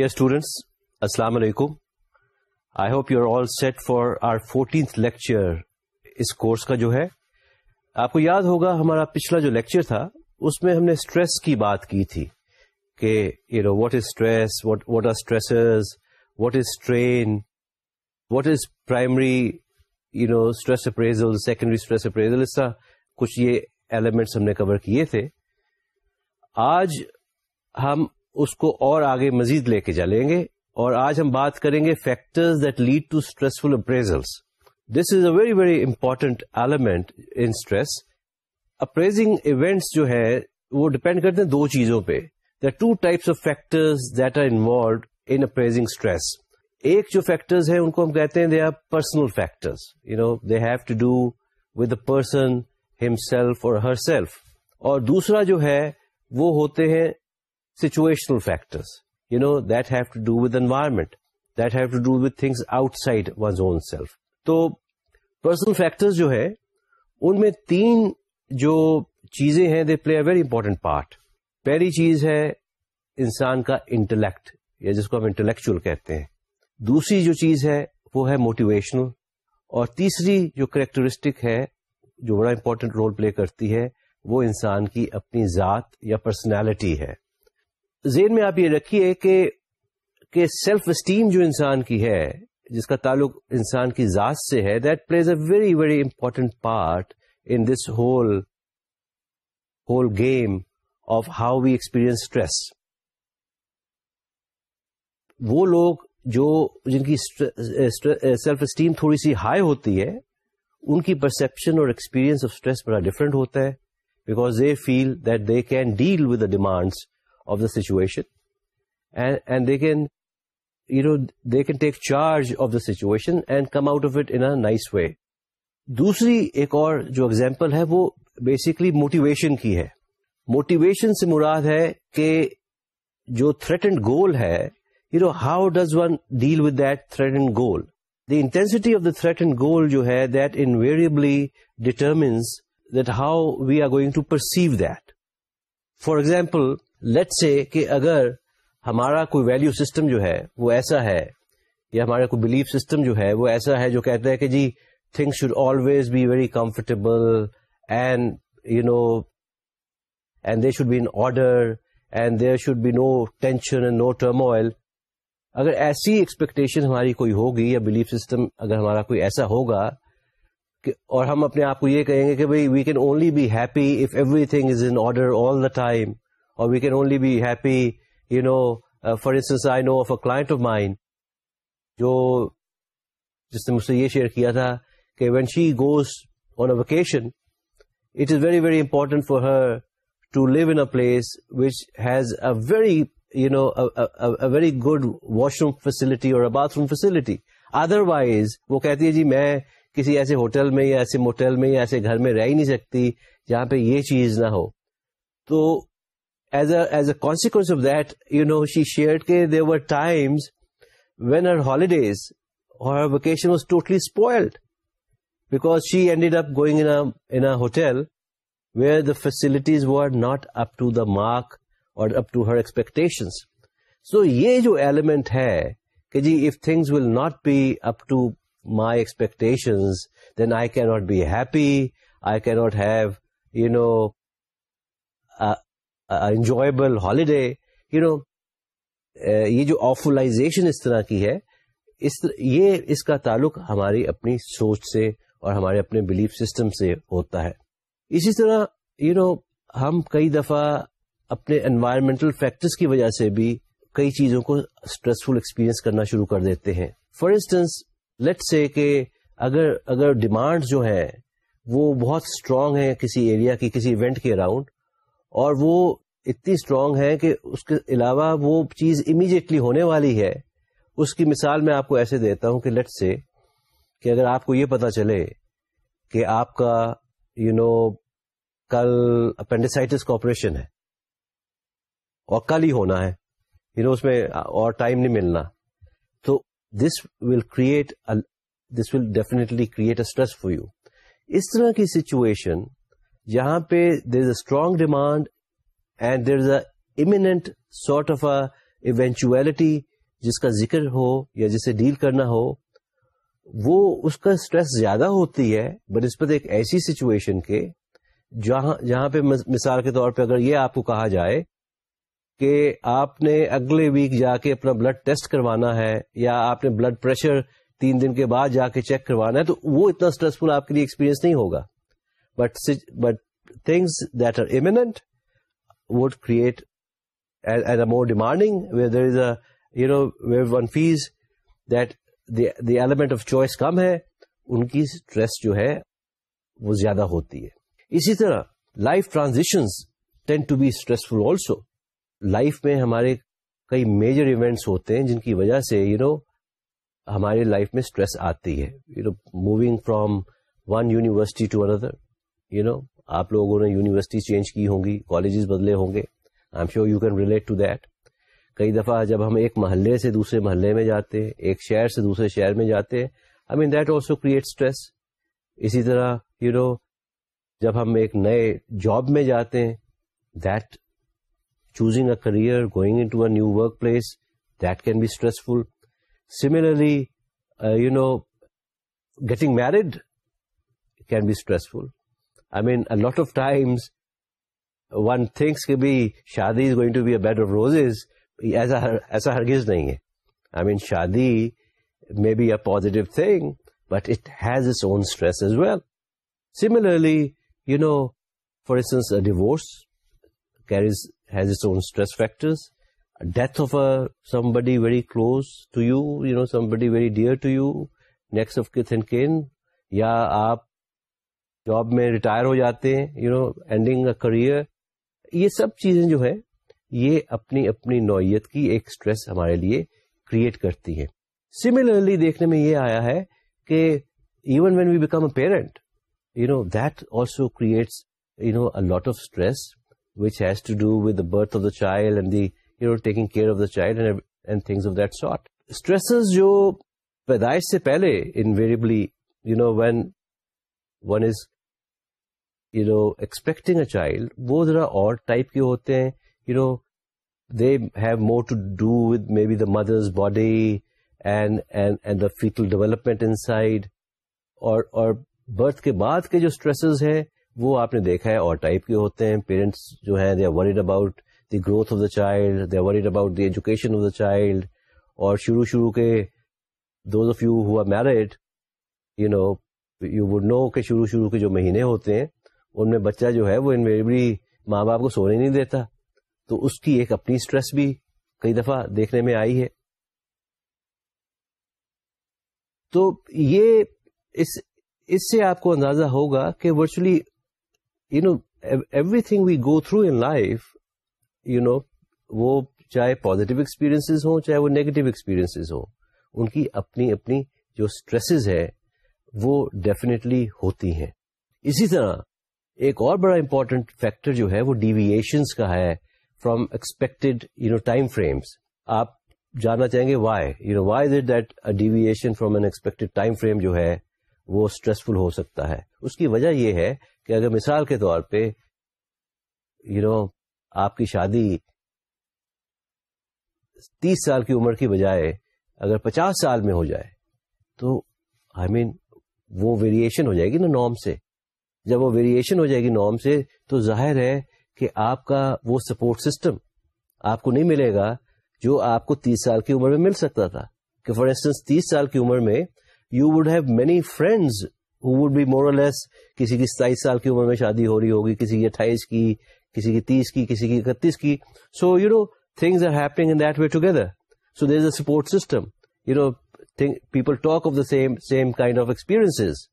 Dear students, Assalamu alaikum. I hope you're all set for our 14th lecture اس course کا جو ہے آپ کو یاد ہوگا ہمارا پچھلا جو لیکچر تھا اس میں ہم نے اسٹریس کی بات کی تھی کہ you know what is stress what are stresses what is train what is primary you know stress appraisal secondary stress appraisal اس طرح کچھ یہ ایلیمنٹس ہم نے کور کیے تھے آج ہم اس کو اور آگے مزید لے کے چلیں گے اور آج ہم بات کریں گے factors that lead to stressful appraisals this is a very very important element in stress appraising events جو ہے وہ ڈپینڈ کرتے ہیں دو چیزوں پہ. The two types of factors that are involved in appraising stress ایک جو فیکٹرز ہیں، ان کو ہم کہتے ہیں they are personal factors you know they have to do with the person himself اور ہر سیلف اور دوسرا جو ہے، وہ ہوتے ہیں situational factors you know that have to do with environment that have to do with things outside one's own self تو personal factors جو ہے ان میں تین جو چیزیں ہیں they play a very important part پہلی چیز ہے انسان کا انٹلیکٹ یا جس کو ہم انٹلیکچل کہتے ہیں. دوسری جو چیز ہے، وہ ہے موٹیویشنل اور تیسری جو کریکٹرسٹک ہے، جو بڑا امپورٹنٹ رول پلے کرتی ہے، وہ انسان کی اپنی ذات یا پرسنالٹی ہے. زین میں آپ یہ رکھیے کہ سیلف اسٹیم جو انسان کی ہے، جس کا تعلق انسان کی ذات سے ہے that plays a very very important part in this whole whole game of how we experience stress وہ لوگ جو، جن کی سیلف اسٹیم تھوڑی سی ہائی ہوتی ہے، ان کی پرسپشن اور ایکسپیرئنس آف اسٹریس بڑا ڈفرنٹ ہوتا ہے because they feel that they can deal with the demands of the situation and they can you know they can take charge of the situation and come out of it in nice way دوسری ایک اور جو example ہے وہ basically motivation کی ہے. Motivation سے مراد ہے کہ جو تھریٹنڈ گول ہے you know how does one deal with that threatened goal the intensity of the threatened goal جو ہے that invariably determines that how we are going to perceive that for example let's say کہ اگر ہمارا کوئی value system جو ہے وہ ایسا ہے یا ہمارا کوئی بلیف سسٹم جو ہے وہ ایسا ہے جو کہتا ہے کہ جی thing should always be very comfortable and you know and they should be in order and there should be no tension and no turmoil اگر ایسی ایکسپیکٹیشن ہماری کوئی ہوگی یا بلیف سسٹم اگر ہمارا کوئی ایسا ہوگا کہ اور ہم اپنے آپ کو یہ کہیں گے کہ بھائی we can only be happy if everything is in order all the time اور we can only be happy you know for instance I know of a client of mine جو جس نے مجھ سے یہ شیئر کیا تھا کہ when she goes on a vacation it is very very important for her to live in place which has a very you know very good washroom facility اور bathroom facility otherwise وہ کہتی ہے جی میں کسی ایسے hotel میں یا ایسے موٹل میں یا ایسے گھر میں رہ ہی نہیں سکتی جہاں پہ یہ چیز نہ ہو. تو as a as consequence of that you know she share کے there were times when her holidays اور vacation was totally spoiled because she ended up going in hotel where the facilities were not up to the mark اور up to her expectation so یہ جو element ہے کہ جی if things will not be up to my expectation then I کی not be happy I کی not have you know enjoyable holiday you know یہ جو آفلائزیشن اس طرح کی ہے، اس یہ اس کا تعلق ہماری اپنی سوچ سے اور ہمارے اپنے بلیف سسٹم سے ہوتا ہے۔ اسی طرح یو نو ہم کئی دفعہ اپنے انوائرمنٹل فیکٹرز کی وجہ سے بھی کئی چیزوں کو اسٹریسفل ایکسپیرئنس کرنا شروع کر دیتے ہیں۔ فار انسٹنس لیٹ سے کہ اگر اگر ڈیمانڈ جو ہے وہ بہت اسٹرانگ ہے کسی ایریا کی، کسی ایونٹ کے اراؤنڈ اور وہ اتنی اسٹرانگ ہے کہ اس کے علاوہ وہ چیز امیڈیٹلی ہونے والی ہے۔ اس کی مثال میں آپ کو ایسے دیتا ہوں کہ لیٹ سے کہ اگر آپ کو یہ پتا چلے کہ آپ کا یو you نو know, کل اپینڈیسائٹس کا آپریشن ہے اور کل ہی ہونا ہے یو نو اس میں اور ٹائم نہیں ملنا۔ تو this will create this will definitely create a stress for you اس طرح کی سچویشن جہاں پہ there is a strong demand and there is a imminent sort of a eventuality جس کا ذکر ہو یا جسے ڈیل کرنا ہو، وہ اس کا اسٹریس زیادہ ہوتی ہے بنسبت ایک ایسی سچویشن کے جہاں جہاں پہ مثال کے طور پہ اگر یہ آپ کو کہا جائے کہ آپ نے اگلے ویک جا کے اپنا بلڈ ٹیسٹ کروانا ہے یا آپ نے بلڈ پریشر تین دن کے بعد جا کے چیک کروانا ہے، تو وہ اتنا اسٹریسفل آپ کے لیے ایکسپیرینس نہیں ہوگا۔ But but things that are imminent would create as a more demanding where there is a you know where one faces that the element of choice کم ہے ان کی اسٹریس جو ہے وہ زیادہ ہوتی ہے اسی طرح life transition tend to be stressful also life میں ہمارے کئی میجر ایونٹس ہوتے ہیں جن کی وجہ سے یو نو ہماری لائف میں اسٹریس آتی ہے you know moving from one university to another you know آپ لوگوں نے یونیورسٹی چینج کی ہوں گی کالجز بدلے ہوں گے. I am sure you can relate to that کئی دفعہ جب ہم ایک محلے سے دوسرے محلے میں جاتے ہیں ایک شہر سے دوسرے شہر میں جاتے ہیں I mean that also create stress اسی طرح یو نو جب ہم ایک نئے جاب میں جاتے ہیں that choosing a career going into a new work place that can be stressful similarly you know getting married can be stressful I mean lot of times one thinks کہ بھی شادی is going to be a bed of roses ایسا ایسا ہرگز نہیں ہے۔ I mean شادی may be a positive thing but it has its own stress as well similarly you know for instance divorce carries has its own stress factors death of a somebody very close to you you know somebody very dear to you next of kith and kin یا آپ job میں retire ہو جاتے ہیں you know ending a career یہ سب چیزیں جو ہے یہ اپنی اپنی نوعیت کی ایک اسٹریس ہمارے لیے کریٹ کرتی ہے سملرلی دیکھنے میں یہ آیا ہے کہ even when we become a parent you know, that also creates, you know, a lot of stress, which has to do with the birth of the child and the, you know, taking care of the child and, and things of that sort. پیدائش سے پہلے invariably you know when one is you know expecting a child وہ ذرا اور type کے ہوتے ہیں you know they have more to do with may be the mothers body and and the fetal development inside اور birth کے بعد کے جو اسٹریسز ہیں، وہ آپ نے دیکھا ہے اور ٹائپ کے ہوتے ہیں. پیرنٹس جو ہیں they are worried about the growth of the child they are worried about the education of the child اور شروع شروع کے those of you who are married you know you would know کہ شروع شروع کے جو مہینے ہوتے ہیں، ان میں بچہ جو ہے، وہ انویریبلی ماں باپ کو سونے نہیں دیتا۔ تو اس کی ایک اپنی اسٹریس بھی کئی دفعہ دیکھنے میں آئی ہے۔ تو یہ اس اس سے آپ کو اندازہ ہوگا کہ virtually you know everything we go through in life you know وہ چاہے پازیٹو ایکسپیرئنس ہوں، چاہے وہ نیگیٹو ایکسپیرئنس ہوں، ان کی اپنی اپنی جو اسٹریسز ہے وہ ڈیفینیٹلی ہوتی ہیں۔ اسی طرح ایک اور بڑا امپورٹنٹ فیکٹر جو ہے وہ ڈیویشنس کا ہے from expected you know time frames آپ جاننا چاہیں گے why you know why is it that deviation from an expected time frame جو ہے وہ اسٹریسفل ہو سکتا ہے۔ اس کی وجہ یہ ہے کہ اگر مثال کے طور پہ یو نو آپ کی شادی تیس سال کی عمر کی بجائے اگر پچاس سال میں ہو جائے تو آئی I مین mean, وہ ویریشن ہو جائے گی نا نارم سے۔ جب وہ ویریشن ہو جائے گی نارم سے تو ظاہر ہے کہ آپ کا وہ سپورٹ سسٹم آپ کو نہیں ملے گا جو آپ کو تیس سال کی عمر میں مل سکتا تھا۔ کہ فار انسٹنس تیس سال کی عمر میں you would have many friends would be مورلیس کسی کی ستائیس سال کی عمر میں شادی ہو رہی ہوگی، کسی کی اٹھائیس کی، کسی کی تیس کی، کسی کی اکتیس کی۔ So you know things are happening in that way together so there is a support system you know people talk of the same same kind of experience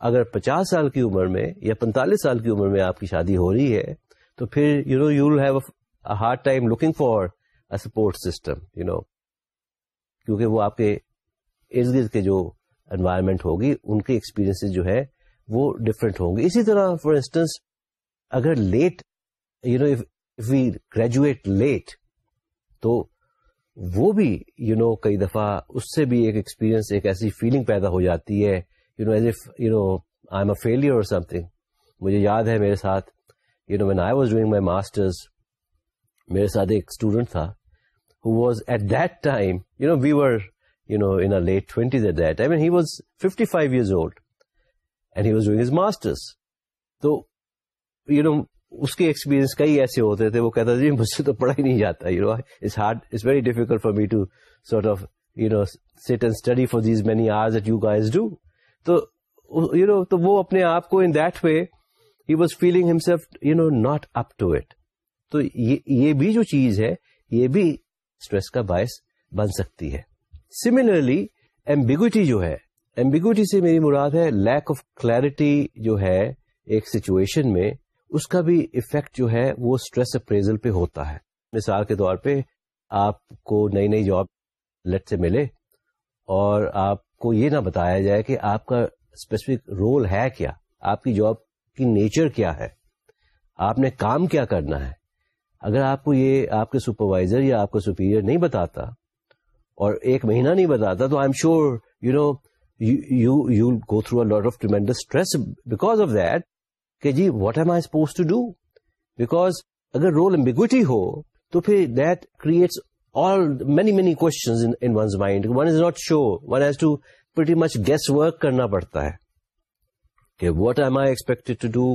اگر پچاس سال کی عمر میں یا پینتالیس سال کی عمر میں آپ کی شادی ہو رہی ہے، تو پھر you know you will have hard time looking for a support system you know کیونکہ وہ آپ کے ارد گرد کے جو انوائرمنٹ ہوگی، ان کے ایکسپیرئنس جو ہے، وہ ڈفرینٹ ہوں گے۔ اسی طرح فار انسٹنس اگر let you know we graduate late تو وہ بھی یو نو کئی دفعہ اس سے بھی ایک ایکسپیرئنس ایک ایسی فیلنگ پیدا ہو جاتی ہے you know as if you know I am a failure or some thing مجھے یاد ہے میرے ساتھ you know when I was doing my masters میرے ساتھ ایک اسٹوڈنٹ تھا who was at that time, we were, in our late 20s at that time, and he was 55 years old, and he was doing his master's. So, اس کے experience کئی ایسے ہوتے تھے، وہ کہتا جی مجھ سے تو پڑھا ہی نہیں جاتا you know it's hard it's very difficult for me to sort of you know sit and study for these many hours at you guys do تو یو نو تو وہ اپنے آپ کو in that way he was feeling himself you know not up to it تو یہ بھی جو چیز ہے، یہ بھی اسٹریس کا باعث بن سکتی ہے۔ سملرلی ایمبیگوٹی جو ہے ایمبیگوٹی سے میری مراد ہے لیک آف کلیرٹی جو ہے ایک سچویشن میں اس کا بھی افیکٹ جو ہے وہ اسٹریس اپریزل پہ ہوتا ہے۔ مثال کے طور پہ آپ کو نئی نئی جاب لیٹ سے ملے اور آپ کو یہ نہ بتایا جائے کہ آپ کا اسپیسیفک رول ہے کیا، آپ کی جاب کی نیچر کیا ہے۔ آپ نے کام کیا کرنا ہے۔ اگر آپ کو یہ آپ کے سپروائزر یا آپ کا سپیریئر نہیں بتاتا اور ایک مہینہ نہیں بتاتا تو I am sure you know you you go through lot of tremendous stress because of that کہ جی what am I suppose to do because اگر رول امبیگوٹی ہو، تو پھر that creates all many many question mind one is not sure one has to pretty much guess work کرنا پڑتا ہے کہ what am I expect to do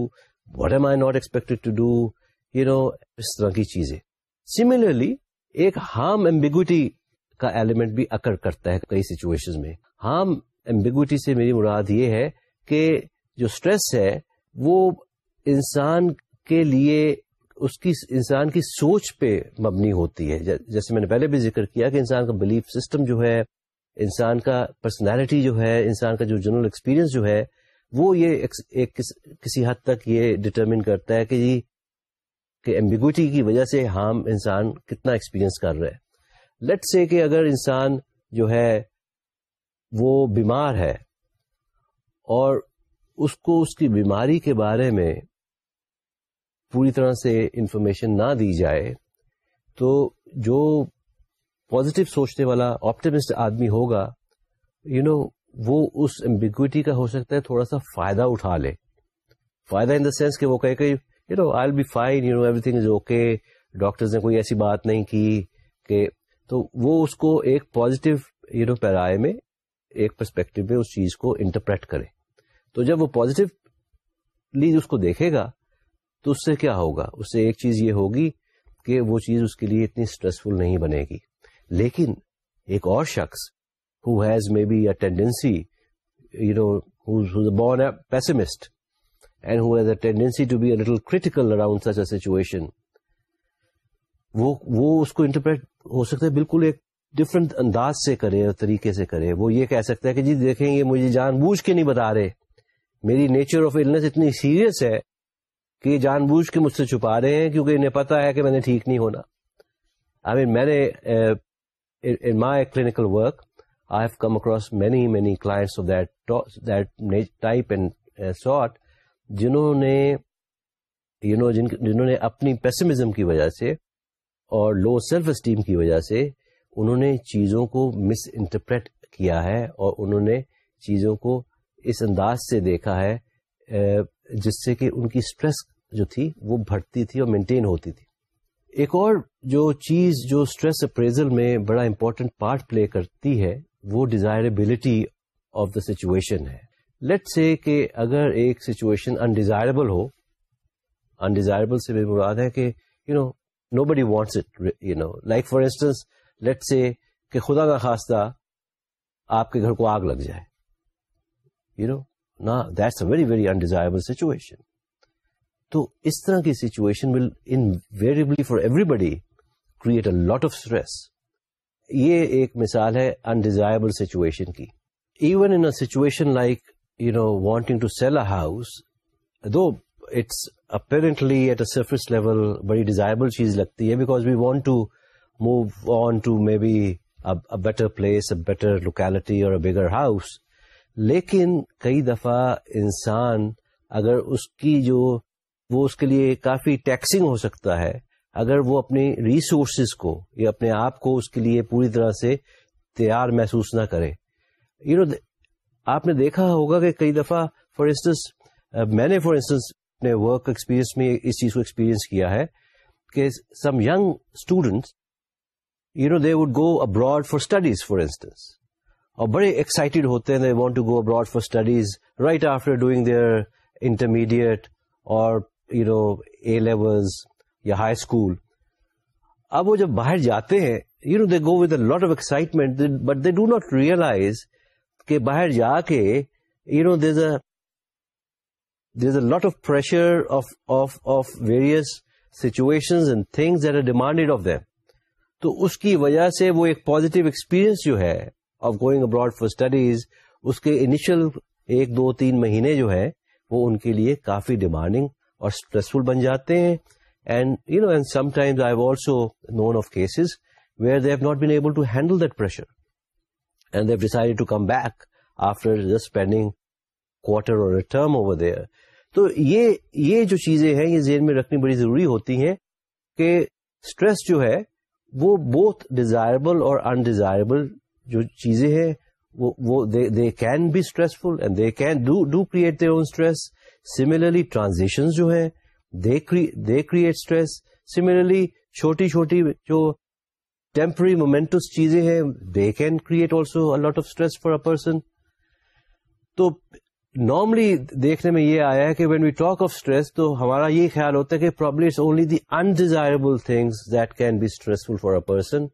what am I not expect to do you know اس طرح کی چیزیں. Similarly ایک harm ambiguity کا element بھی اکر کرتا ہے کئی سچویشن میں. ہارم ایمبیگوٹی سے میری مراد یہ ہے کہ جو اسٹریس ہے وہ انسان کے لیے اس کی انسان کی سوچ پہ مبنی ہوتی ہے۔ جیسے میں نے پہلے بھی ذکر کیا کہ انسان کا بلیف سسٹم جو ہے، انسان کا پرسنالٹی جو ہے، انسان کا جو جنرل ایکسپیرئنس جو ہے، وہ یہ ایک کسی حد تک یہ ڈٹرمن کرتا ہے کہ جی کہ ایمبیگوٹی کی وجہ سے ہم انسان کتنا ایکسپیرئنس کر رہے ہیں۔ لیٹ سے کہ اگر انسان جو ہے، وہ بیمار ہے اور اس کو اس کی بیماری کے بارے میں پوری طرح سے انفارمیشن نہ دی جائے تو جو پازیٹو سوچنے والا آپٹمسٹ آدمی ہوگا یو you نو know, وہ اس ایمبیگوٹی کا ہو سکتا ہے تھوڑا سا فائدہ اٹھا لے۔ فائدہ ان دا سینس کہ وہ کہے کہ you know I be fine you know everything is okay doctor نے کوئی ایسی بات نہیں کی کہ۔ تو وہ اس کو ایک پازیٹو یو نو پیرائے میں ایک پرسپیکٹو میں اس چیز کو انٹرپریٹ کرے۔ تو جب وہ پوزیٹو اس کو دیکھے گا، تو اس سے کیا ہوگا؟ اس سے ایک چیز یہ ہوگی کہ وہ چیز اس کے لیے اتنی اسٹریسفل نہیں بنے گی۔ لیکن ایک اور شخص who has may be a tendency you know born pessimist and who has a tendency to be a little critical around such a situation وہ اس کو انٹرپریٹ ہو سکتا ہے بالکل ایک ڈفرنٹ انداز سے کرے اور طریقے سے کرے۔ وہ یہ کہہ سکتا ہے کہ جی دیکھیں، یہ مجھے جان بوجھ کے نہیں بتا رہے۔ میری نیچر آف النس اتنی سیریس ہے کہ یہ جان بوجھ کے مجھ سے چھپا رہے ہیں کیونکہ انہیں پتا ہے کہ میں نے ٹھیک نہیں ہونا۔ آئی مین میں نے in my clinical work I have come across many many clients of that type and sort جنہوں نے یو نو جنہوں نے اپنی پیسمزم کی وجہ سے اور لو سیلف اسٹیم کی وجہ سے انہوں نے چیزوں کو مس انٹرپریٹ کیا ہے اور انہوں نے چیزوں کو اس انداز سے دیکھا ہے جس سے کہ ان کی اسٹریس جو تھی وہ بڑھتی تھی اور مینٹین ہوتی تھی۔ ایک اور جو چیز جو اسٹریس اپریزل میں بڑا امپورٹنٹ پارٹ پلے کرتی ہے، وہ ڈیزائربلٹی آف دا سچویشن ہے۔ لیٹ سے کہ اگر ایک سچویشن انڈیزائربل ہو انڈیزائربل سے بھی مراد ہے کہ you know nobody wants it you know like for instance let say کہ خدا کا خاصہ آپ کے گھر کو آگ لگ جائے۔ یو نو نا that's a very very undesirable situation تو اس طرح کی situation will invariably for everybody create a lot of stress یہ ایک مثال ہے انڈیزائربل سچویشن کی. Even in situation like you know wanting to sell a house though it's apparently at a surface level بڑی ڈیزائربل چیز لگتی ہے because we want to move on to may be better place a better locality اور bigger house لیکن کئی دفعہ انسان اگر اس کی جو وہ اس کے لیے کافی ٹیکسنگ ہو سکتا ہے، اگر وہ اپنی ریسورسز کو یا اپنے آپ کو اس کے لیے پوری طرح سے تیار محسوس نہ کرے۔ یو نو آپ نے دیکھا ہوگا کہ کئی دفعہ فار انسٹنس میں نے فار انسٹنس اپنے ورک ایکسپیرئنس میں اس چیز کو ایکسپیرئنس کیا ہے کہ some young students you know they would go abroad for studies for instance اور بڑے ایکسائٹیڈ ہوتے ہیں. They want to go abroad for studies right after doing their intermediate اور یو نو اے لیولز یا high school اب وہ جب باہر جاتے ہیں you know they go with a lot of excitement but they do not realize کہ باہر جا کے you know this a this a lot of pressure of various situation and things are demanded of them تو اس کی وجہ سے وہ ایک پازیٹو ایکسپیرئنس جو ہے of going abroad for studies اس کے انیشل ایک دو تین مہینے جو ہے وہ ان کے لیے کافی ڈیمانڈنگ اور اسٹریسفل بن جاتے ہیں. And you know and sometimes I also known of cases where they have not been able to handle that pressure and they've decide to come back after just spending quarter or term over there تو یہ یہ جو چیزیں ہیں یہ ذہن میں رکھنی بڑی ضروری ہوتی ہیں کہ اسٹریس جو ہے وہ بہت ڈیزائربل اور انڈیزائربل جو چیزیں ہیں، وہ they can be stressful and they can do create their own stress similarly transaction جو ہے دے کریٹ اسٹریس سملرلی چھوٹی چھوٹی جو ٹیمپرری مومینٹس چیزیں ہیں they can create also lot of stress for a person تو نارملی دیکھنے میں یہ آیا ہے کہ when we talk of stress تو ہمارا یہ خیال ہوتا ہے کہ probably it's only the undesirable things that can be stressful for a person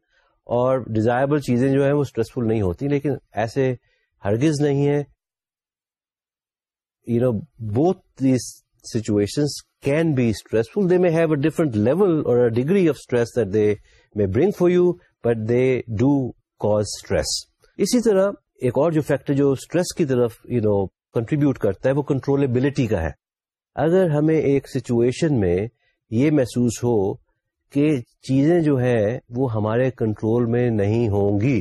اور ڈیزائربل چیزیں جو ہیں وہ اسٹریسفل نہیں ہوتی، لیکن ایسے ہرگز نہیں ہے you know both these situation can be stressful they may have a different level or degree of stress that they may bring for you but they do cause stress اسی طرح ایک اور جو فیکٹر جو اسٹریس کی طرف you know contribute کرتا ہے، وہ کنٹرولبلٹی کا ہے۔ اگر ہمیں ایک سچویشن میں یہ محسوس ہو کہ چیزیں جو ہیں وہ ہمارے کنٹرول میں نہیں ہوں گی۔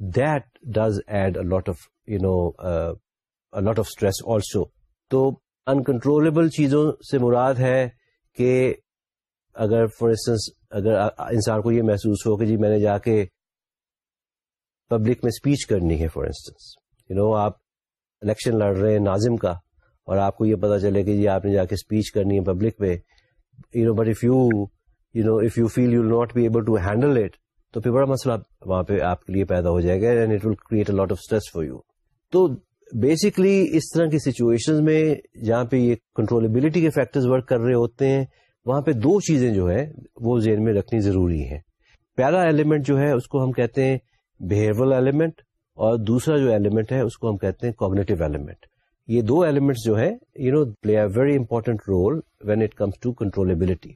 That does add lot of you know lot of stress also تو انکنٹرولبل چیزوں سے مراد ہے کہ اگر فار انسٹنس اگر انسان کو یہ محسوس ہو کہ جی میں نے جا کے پبلک میں اسپیچ کرنی ہے فار انسٹنس یو نو آپ الیکشن لڑ رہے ہیں ناظم کا اور آپ کو یہ پتا چلے کہ جی آپ نے جا کے اسپیچ کرنی ہے پبلک میں you know but if you you know if you feel you not be able to handle it تو پھر بڑا مسئلہ وہاں پہ آپ کے لیے پیدا ہو جائے گا and it will create a lot of stress for you تو بیسکلی اس طرح کی سچویشن میں جہاں پہ یہ کنٹرولبلٹی کے فیکٹر ورک کر رہے ہوتے ہیں، وہاں پہ دو چیزیں جو ہے وہ ذہن میں رکھنی ضروری ہے پہلا ایلیمنٹ جو ہے، اس کو ہم کہتے ہیں بہیور ایلیمنٹ اور دوسرا جو ایلیمنٹ ہے، اس کو ہم کہتے ہیں کوگنیٹو ایلیمنٹ یہ دو ایلیمنٹس جو ہے you know play a very important role when it comes to controllability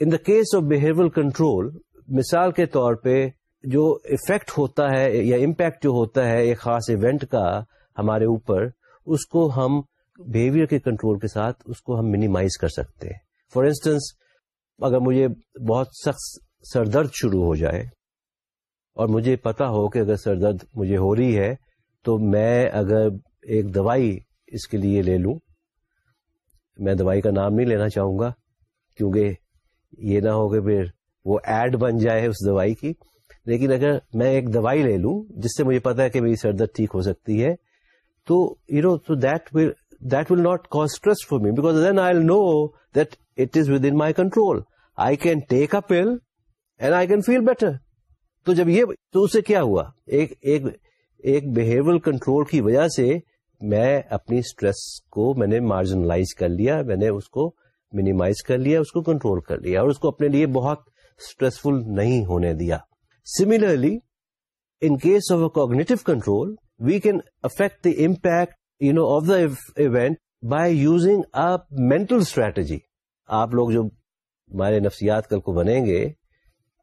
in the case of behaviour control مثال کے طور پہ جو افیکٹ ہوتا ہے یا امپیکٹ جو ہوتا ہے ایک خاص ایونٹ کا ہمارے اوپر، اس کو ہم بہیویئر کے کنٹرول کے ساتھ اس کو ہم منیمائز کر سکتے ہیں۔ فار انسٹنس اگر مجھے بہت سخت سر درد شروع ہو جائے اور مجھے پتا ہو کہ اگر سر درد مجھے ہو رہی ہے، تو میں اگر ایک دوائی اس کے لیے لے لوں، میں دوائی کا نام نہیں لینا چاہوں گا، کیونکہ یہ نہ ہو کہ پھر وہ ایڈ بن جائے اس دوائی کی، لیکن اگر میں ایک دوائی لے لوں جس سے مجھے پتا ہے کہ میری سر درد ٹھیک ہو سکتی ہے، تو یو نو تو that will that will not cause stress for me because then I know that it is within my control I can take a pill and I can feel better تو جب یہ، تو اس سے کیا ہوا؟ ایک ایک ایک بہیویئر کنٹرول کی وجہ سے میں اپنی اسٹریس کو میں نے مارجنلائز کر لیا، میں نے اس کو مینیمائز کر لیا، اس کو کنٹرول کر لیا اور اس کو اپنے لیے بہت اسٹریسفل نہیں ہونے دیا۔ Similarly in case of a cognitive control we can affect the impact you know of the event by using a mental strategy آپ لوگ جو ہمارے نفسیات کل کو بنیں گے،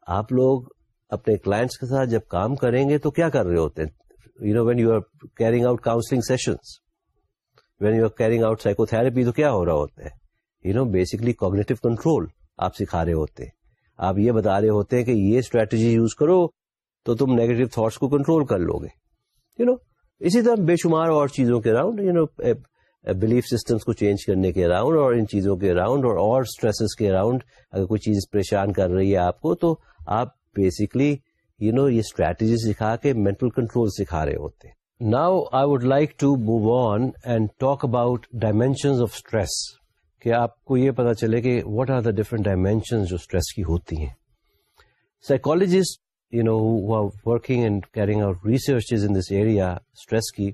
آپ لوگ اپنے کلائنٹس کے ساتھ جب کام کریں گے تو کیا کر رہے ہوتے ہیں؟ You know when you are carrying out counselling sessions when you are carrying out psychotherapy تو کیا ہو رہا ہوتا ہے؟ You know basically cognitive control آپ سکھا رہے ہوتے۔ آپ یہ بتا رہے ہوتے ہیں کہ یہ اسٹریٹجی یوز کرو تو تم نیگیٹو تھاٹس کو کنٹرول کر لو گے۔ یو نو اسی طرح بے شمار اور چیزوں کے around you know belief systems کو چینج کرنے کے اراؤنڈ اور ان چیزوں کے اراؤنڈ اور اور اسٹریسز کے اراؤنڈ اگر کوئی چیز پریشان کر رہی ہے آپ کو تو آپ بیسکلی یو نو یہ اسٹریٹجی سکھا کے مینٹل کنٹرول سکھا رہے ہوتے۔ Now I would like to move on and talk about dimensions of stress کہ آپ کو یہ پتا چلے کہ what are the different dimension جو اسٹریس کی ہوتی ہیں۔ Psychologist you know, who are working and carrying out researches in this area, stress ki,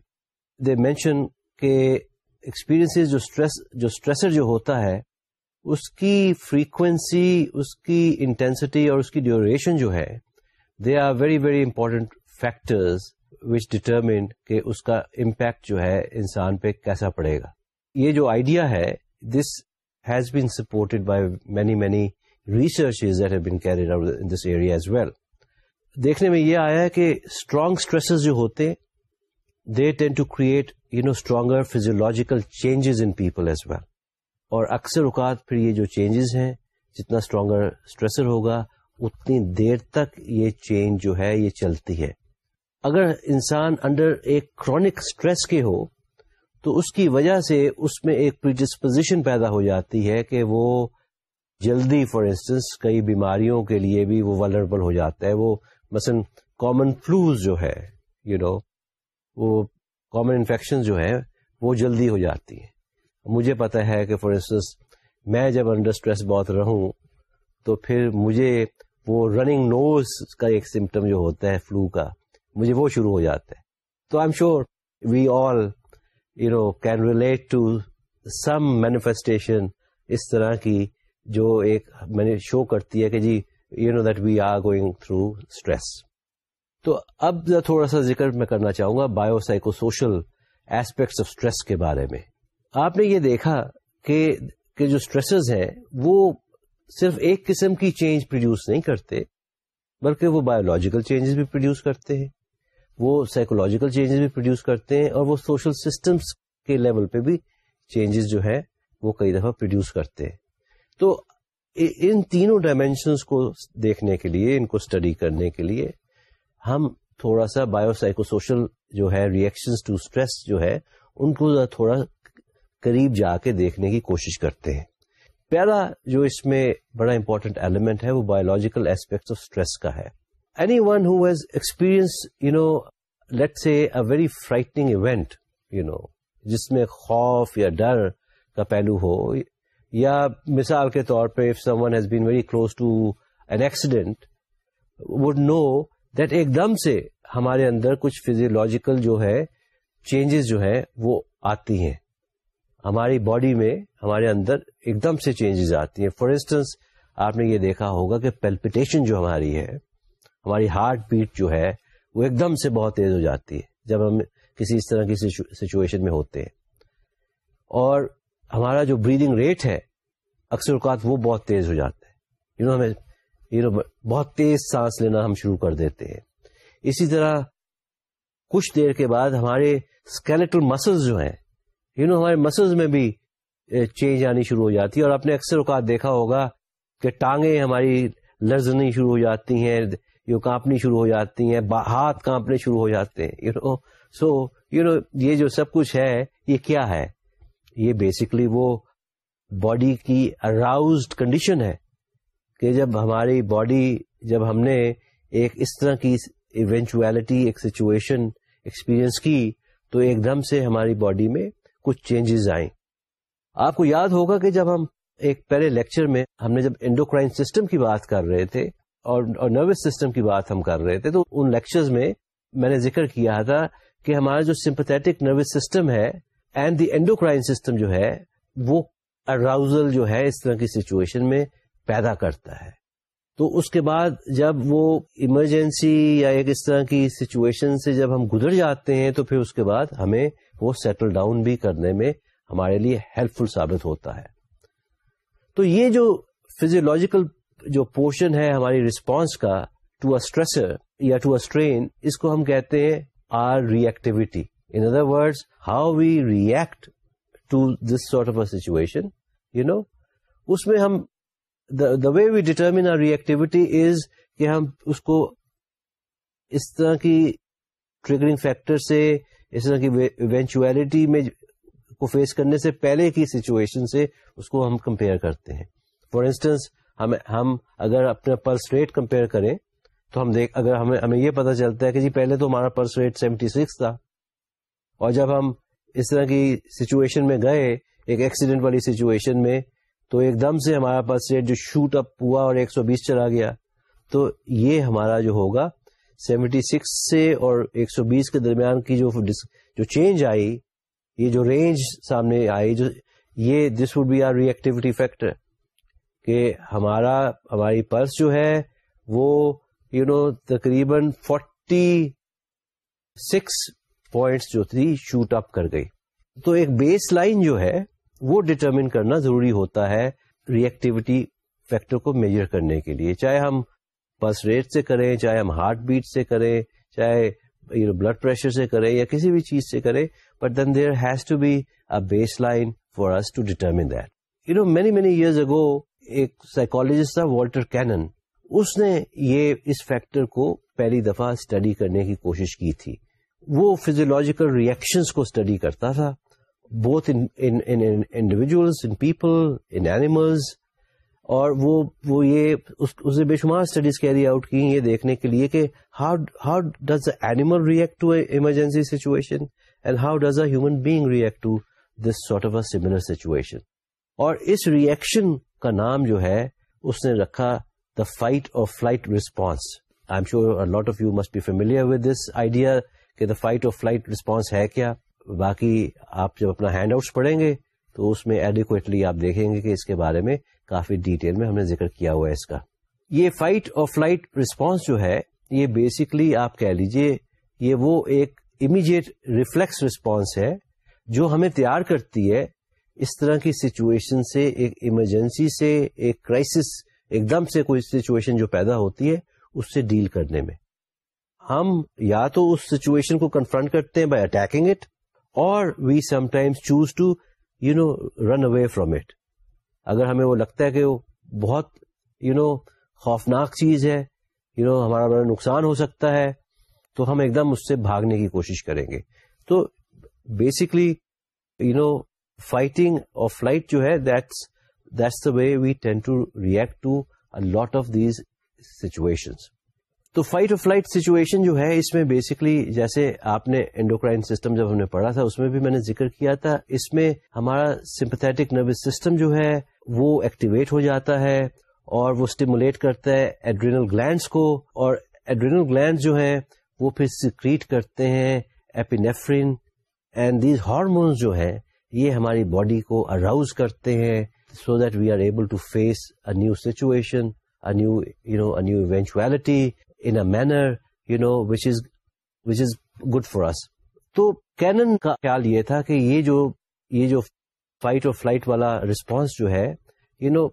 they mention کہ ایکسپیرئنس جو اسٹریس جو اسٹریسر جو ہوتا ہے اس کی فریکوینسی اس کی انٹینسٹی اور اس کی ڈیوریشن جو ہے they are very very important factors which determined کہ اس کا امپیکٹ جو ہے انسان پہ کیسا پڑے گا۔ یہ جو آئیڈیا ہے this has been supported by many many research this area as well دیکھنے میں یہ آیا ہے کہ اسٹرانگ اسٹریسز جو ہوتے they tend to create you know stronger physiological changes in people as well اور اکثر اوقات پھر یہ جو چینجز ہیں، جتنا اسٹرانگر اسٹریسر ہوگا، اتنی دیر تک یہ چینج جو ہے، یہ چلتی ہے۔ اگر انسان انڈر ایک کرونک اسٹریس کے ہو تو اس کی وجہ سے اس میں ایک پرڈسپوزیشن پیدا ہو جاتی ہے کہ وہ جلدی فار انسٹنس کئی بیماریوں کے لیے بھی وہ ولربل ہو جاتا ہے۔ وہ مثلا کامن فلوز جو ہے یو you نو know, وہ کامن انفیکشن جو ہے وہ جلدی ہو جاتی ہے مجھے پتا ہے کہ فار انسٹنس میں جب انڈر اسٹریس بہت رہوں تو پھر مجھے وہ رننگ نوز کا ایک سمٹم جو ہوتا ہے فلو کا مجھے وہ شروع ہو جاتا ہے۔ تو I am sure we all you know can relate to some manifestation اس طرح کی جو ایک میں نے شو کرتی ہے کہ جی you know that we are going through stress تو اب تھوڑا سا ذکر میں کرنا چاہوں گا bio psycho social aspects of stress کے بارے میں. آپ نے یہ دیکھا کہ کہ جو اسٹریسز ہیں، وہ صرف ایک قسم کی چینج پروڈیوس نہیں کرتے، بلکہ وہ بایولوجیکل چینجز بھی پروڈیوس کرتے ہیں۔ وہ سائیکولوجیکل چینجز بھی پروڈیوس کرتے ہیں اور وہ سوشل سسٹمس کے لیول پہ بھی چینجز جو ہے وہ کئی دفعہ پروڈیوس کرتے ہیں۔ تو ان تینوں ڈائمینشنس کو دیکھنے کے لیے، ان کو اسٹڈی کرنے کے لیے ہم تھوڑا سا بایو سائیکو سوشل جو ہے ریئیکشن ٹو اسٹریس جو ہے، ان کو تھوڑا قریب جا کے دیکھنے کی کوشش کرتے ہیں۔ پہلا جو اس میں بڑا امپورٹنٹ ایلیمنٹ ہے، وہ بایولوجیکل ایسپیکٹ آف اسٹریس کا ہے۔ Anyone who has experience you know let say very frightening event you know جس میں خوف یا ڈر کا پہلو ہو، یا مثال کے طور پہ if someone has been very close to an accident would know that ایک دم سے ہمارے اندر کچھ فیزیولوجیکل جو ہے چینجز جو ہے وہ آتی ہیں۔ ہماری باڈی میں، ہمارے اندر ایک دم سے چینجز آتی ہیں۔ فار انسٹنس آپ نے یہ دیکھا ہوگا کہ پیلپٹیشن جو ہماری ہے ہماری ہارٹ بیٹ جو ہے وہ ایک دم سے بہت تیز ہو جاتی ہے جب ہم کسی اس طرح کی سچویشن میں ہوتے ہیں۔ اور ہمارا جو بریدنگ ریٹ ہے، اکثر اوقات وہ بہت تیز ہو جاتا ہے۔ یو نو ہمیں یو نو بہت تیز سانس لینا ہم شروع کر دیتے ہیں۔ اسی طرح کچھ دیر کے بعد ہمارے اسکیلیٹل مسلز جو ہیں یو نو ہمارے مسلز میں بھی چینج آنی شروع ہو جاتی ہے۔ اور آپ نے اکثر اوقات دیکھا ہوگا کہ ٹانگیں ہماری لرزنی شروع ہو جاتی ہیں۔ یو کانپنی شروع ہو جاتی ہیں ہاتھ کانپنے شروع ہو جاتے ہیں you know so you know یہ جو سب کچھ ہے، یہ کیا ہے؟ یہ بیسکلی وہ باڈی کی اراؤزڈ کنڈیشن ہے کہ جب ہماری باڈی جب ہم نے ایک اس طرح کی ایونچویلٹی ایک سچویشن ایکسپیرئنس کی، تو ایک دم سے ہماری باڈی میں کچھ چینجز آئیں۔ آپ کو یاد ہوگا کہ جب ہم ایک پہلے لیکچر میں ہم نے جب انڈوکرائن سسٹم کی بات کر رہے تھے اور نروس سسٹم کی بات ہم کر رہے تھے، تو ان لیکچرز میں میں نے ذکر کیا تھا کہ ہمارا جو سمپتھیٹک نروس سسٹم ہے اینڈ دی انڈوکرائن سسٹم جو ہے، وہ اراؤزل جو ہے اس طرح کی سچویشن میں پیدا کرتا ہے۔ تو اس کے بعد جب وہ ایمرجنسی یا ایک اس طرح کی سچویشن سے جب ہم گزر جاتے ہیں، تو پھر اس کے بعد ہمیں وہ سیٹل ڈاؤن بھی کرنے میں ہمارے لیے ہیلپ فل ثابت ہوتا ہے۔ تو یہ جو فیزیولوجیکل جو پورشن ہے ہماری رسپانس کا ٹو اسٹریسر یا ٹو اسٹرین اس کو ہم کہتے ہیں our reactivity in other word how we react to this sort of a situation you know اس میں ہم the way we determine our reactivity is کہ ہم اس کو اس طرح کی ٹریگرنگ فیکٹر سے، اس طرح کی ایونچویلٹی میں کو فیس کرنے سے پہلے کی سچویشن سے اس کو ہم کمپیئر کرتے ہیں۔ فار انسٹنس ہم ہم اگر اپنا پلس ریٹ کمپیئر کریں، تو ہم دیکھ اگر ہمیں ہمیں یہ پتا چلتا ہے کہ جی پہلے تو ہمارا پلس ریٹ سیونٹی سکس تھا۔ اور جب ہم اس طرح کی سچویشن میں گئے، ایک ایکسیڈنٹ والی سچویشن میں، تو ایک دم سے ہمارا پاس ریٹ جو شوٹ اپ ہوا اور ایک سو بیس چلا گیا۔ تو یہ ہمارا جو ہوگا سیونٹی سکس سے اور ایک سو بیس کے درمیان کی جو جو چینج آئی، یہ جو رینج سامنے آئی، جو یہ this would be our reactivity factor کہ ہمارا، ہماری پرس جو ہے وہ یو نو تقریباً فورٹی سکس پوائنٹس جو تھی شوٹ اپ کر گئی۔ تو ایک بیس لائن جو ہے وہ ڈٹرمن کرنا ضروری ہوتا ہے ریئیکٹیوٹی فیکٹر کو میجر کرنے کے لیے۔ چاہے ہم پلس ریٹ سے کریں، چاہے ہم ہارٹ بیٹ سے کریں، چاہے یو نو بلڈ پریشر سے کریں یا کسی بھی چیز سے کریں but then there has to be a baseline for us to determine that you know many many years ago ایک سائیکولوجسٹ تھا، والٹر کینن۔ اس نے یہ اس فیکٹر کو پہلی دفعہ اسٹڈی کرنے کی کوشش کی تھی۔ وہ فیزیولوجیکل ریئیکشنس کو اسٹڈی کرتا تھا both individuals in people in animals اور وہ وہ یہ اس نے بے شمار اسٹڈیز کیری آؤٹ کی یہ دیکھنے کے لیے کہ how how does the animal react to emergency situation and how does a human being react to this sort of a similar situation اور اس ریئیکشن کا نام جو ہے، اس نے رکھا the fight or flight response I am sure lot of you must be familiar with this idea کہ the fight or flight response ہے کیا؟ باقی آپ جب اپنا ہینڈ آؤٹس پڑھیں گے، تو اس میں ایڈیکویٹلی آپ دیکھیں گے کہ اس کے بارے میں کافی ڈیٹیل میں ہم نے ذکر کیا ہوا ہے اس کا۔ یہ فائٹ اور فلائٹ ریسپانس جو ہے، یہ بیسکلی آپ کہہ لیجیے، یہ وہ ایک امیڈیٹ ریفلیکس ریسپانس ہے جو ہمیں تیار کرتی ہے اس طرح کی سچویشن سے، ایک ایمرجنسی سے، ایک کرائسس ایک دم سے کوئی سچویشن جو پیدا ہوتی ہے، اس سے ڈیل کرنے میں۔ ہم یا تو اس سچویشن کو کنفرنٹ کرتے ہیں by attacking it or we sometimes choose to you know run away from it اگر ہمیں وہ لگتا ہے کہ وہ بہت یو نو خوفناک چیز ہے یو نو ہمارا بڑا نقصان ہو سکتا ہے، تو ہم ایک دم اس سے بھاگنے کی کوشش کریں گے۔ تو basically you know fighting or flight جو ہے that's that's the way we tend to react to lot of these situation تو فائٹ اور فلائٹ سچویشن جو ہے، اس میں بیسکلی جیسے آپ نے انڈوکرائن سسٹم جب ہم نے پڑھا تھا، اس میں بھی میں نے ذکر کیا تھا، اس میں ہمارا سمپتھیٹک نروس سسٹم جو ہے، وہ ایکٹیویٹ ہو جاتا ہے اور وہ اسٹیمولیٹ کرتا ہے ایڈرینل گلینڈس کو اور ایڈرینل گلینڈ جو ہے وہ پھر سیکریٹ کرتے ہیں ایپینیفرین اینڈ دیز ہارمونس جو ہے یہ ہماری باڈی کو اراؤز کرتے ہیں so that we are able to face a new situation new you know new eventuality in a manner you know which is which is good for us تو Cannon کا خیال یہ تھا کہ یہ جو یہ جو فائٹ اور فلائٹ والا ریسپانس جو ہے you know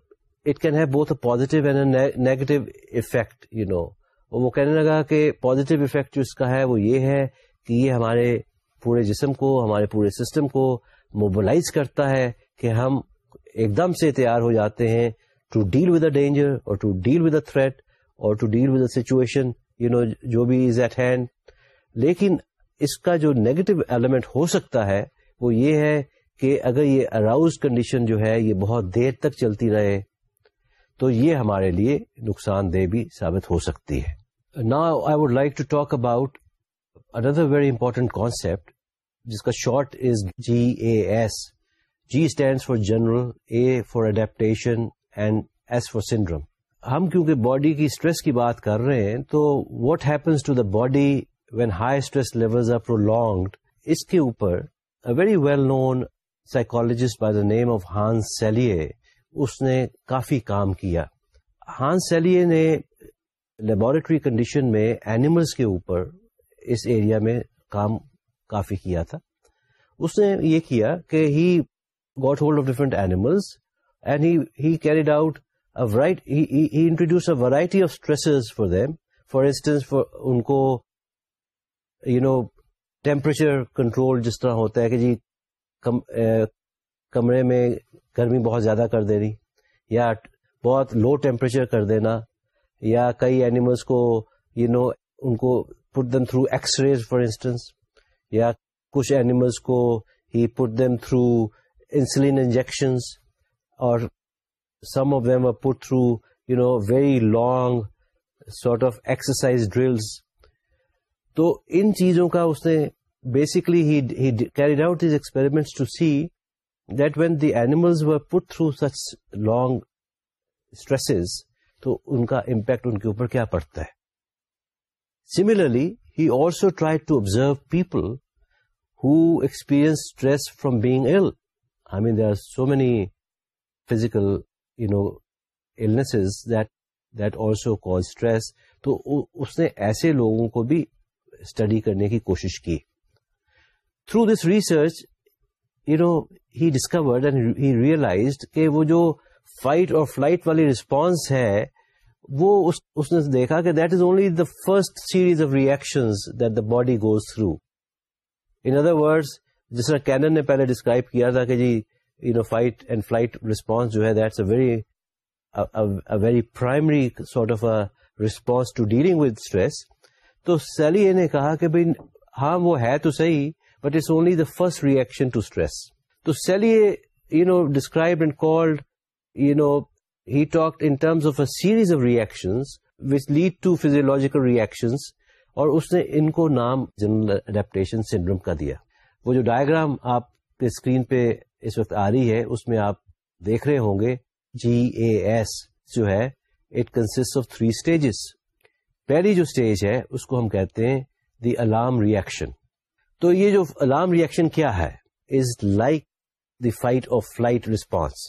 it can have both a positive and negative effect you know وہ کہنے لگا کہ پوزیٹو افیکٹ جو اس کا ہے وہ یہ ہے کہ یہ ہمارے پورے جسم کو، ہمارے پورے سسٹم کو موبلائز کرتا ہے کہ ہم ایک دم سے تیار ہو جاتے ہیں to deal with a danger or to deal with a threat or to deal with a situation you know جو بھی از ایٹ ہینڈ لیکن اس کا جو نیگیٹو ایلیمنٹ ہو سکتا ہے وہ یہ ہے کہ اگر یہ اراؤز کنڈیشن جو ہے یہ بہت دیر تک چلتی رہے تو یہ ہمارے لیے نقصان دہ بھی ثابت ہو سکتی ہے۔ نا I would like to talk about another very important concept جس کا short is G A S G stand for general A for adaptation and S for syndrome ہم کیونکہ باڈی کی اسٹریس کی بات کر رہے ہیں، تو what happens to the body when high stress level are prolonged اس کے اوپر very well known psychologist by the name of Hans Selye اس نے کافی کام کیا۔ ہان سیلیے نے لیبوریٹری کنڈیشن میں اینیملس کے اوپر اس ایریا میں کام کافی کیا تھا۔ اس نے یہ کیا کہ he got hold of different animals and he carried out introduce a variety of stress for them for instance ان کو یو نو ٹیمپریچر کنٹرول جس طرح ہوتا ہے کہ جی کمرے میں گرمی بہت زیادہ کر دینی یا بہت لو ٹیمپریچر کر دینا یا کئی اینیملس کو یو you نو know, ان کو put them through X rays for instance یا کچھ اینیملس کو ہی پٹ دم through insulin injections or some of them put through you know very long sort of exercise drills تو ان چیزوں کا اس نے basically carried out these experiments to see that when the animals were put through such long stresses تو ان کا impact ان کے اوپر کیا پڑتا ہے. Similarly he also try to observe people who experience stress from being ill I mean there are so many physical you know that that also call stress تو اس نے ایسے لوگوں کو بھی اسٹڈی کرنے کی کوشش کی. Through this research you know he discovered and he realized کہ وہ جو فائٹ اور فلائٹ والی رسپانس ہے وہ اس نے دیکھا کہ that is only the first series of reaction that the body goes through in other word جس طرح کینن نے پہلے ڈسکرائب کیا تھا کہ جی you know fight and flight response جو ہے that's a very very primary sort of a response to dealing with stress تو سیلی نے کہا کہ بھائی ہاں وہ ہے تو صحیح but it's only the first reaction to stress تو Selye you know describe and called you know he talk in terms of a series of reaction which lead to physiological reactions اور اس نے ان کو نام جنرل اڈیپٹیشن سنڈروم کا دیا۔ وہ جو ڈائگرام آپ کے اسکرین پہ اس وقت آ رہی ہے، اس میں آپ دیکھ رہے ہوں گے۔ جی اے ایس جو ہے it consist of three stages پہلی جو اسٹیج ہے، اس کو ہم کہتے ہیں دی الارم ریئیکشن تو یہ جو الارم ریئیکشن کیا ہے؟ Is like the fight of flight response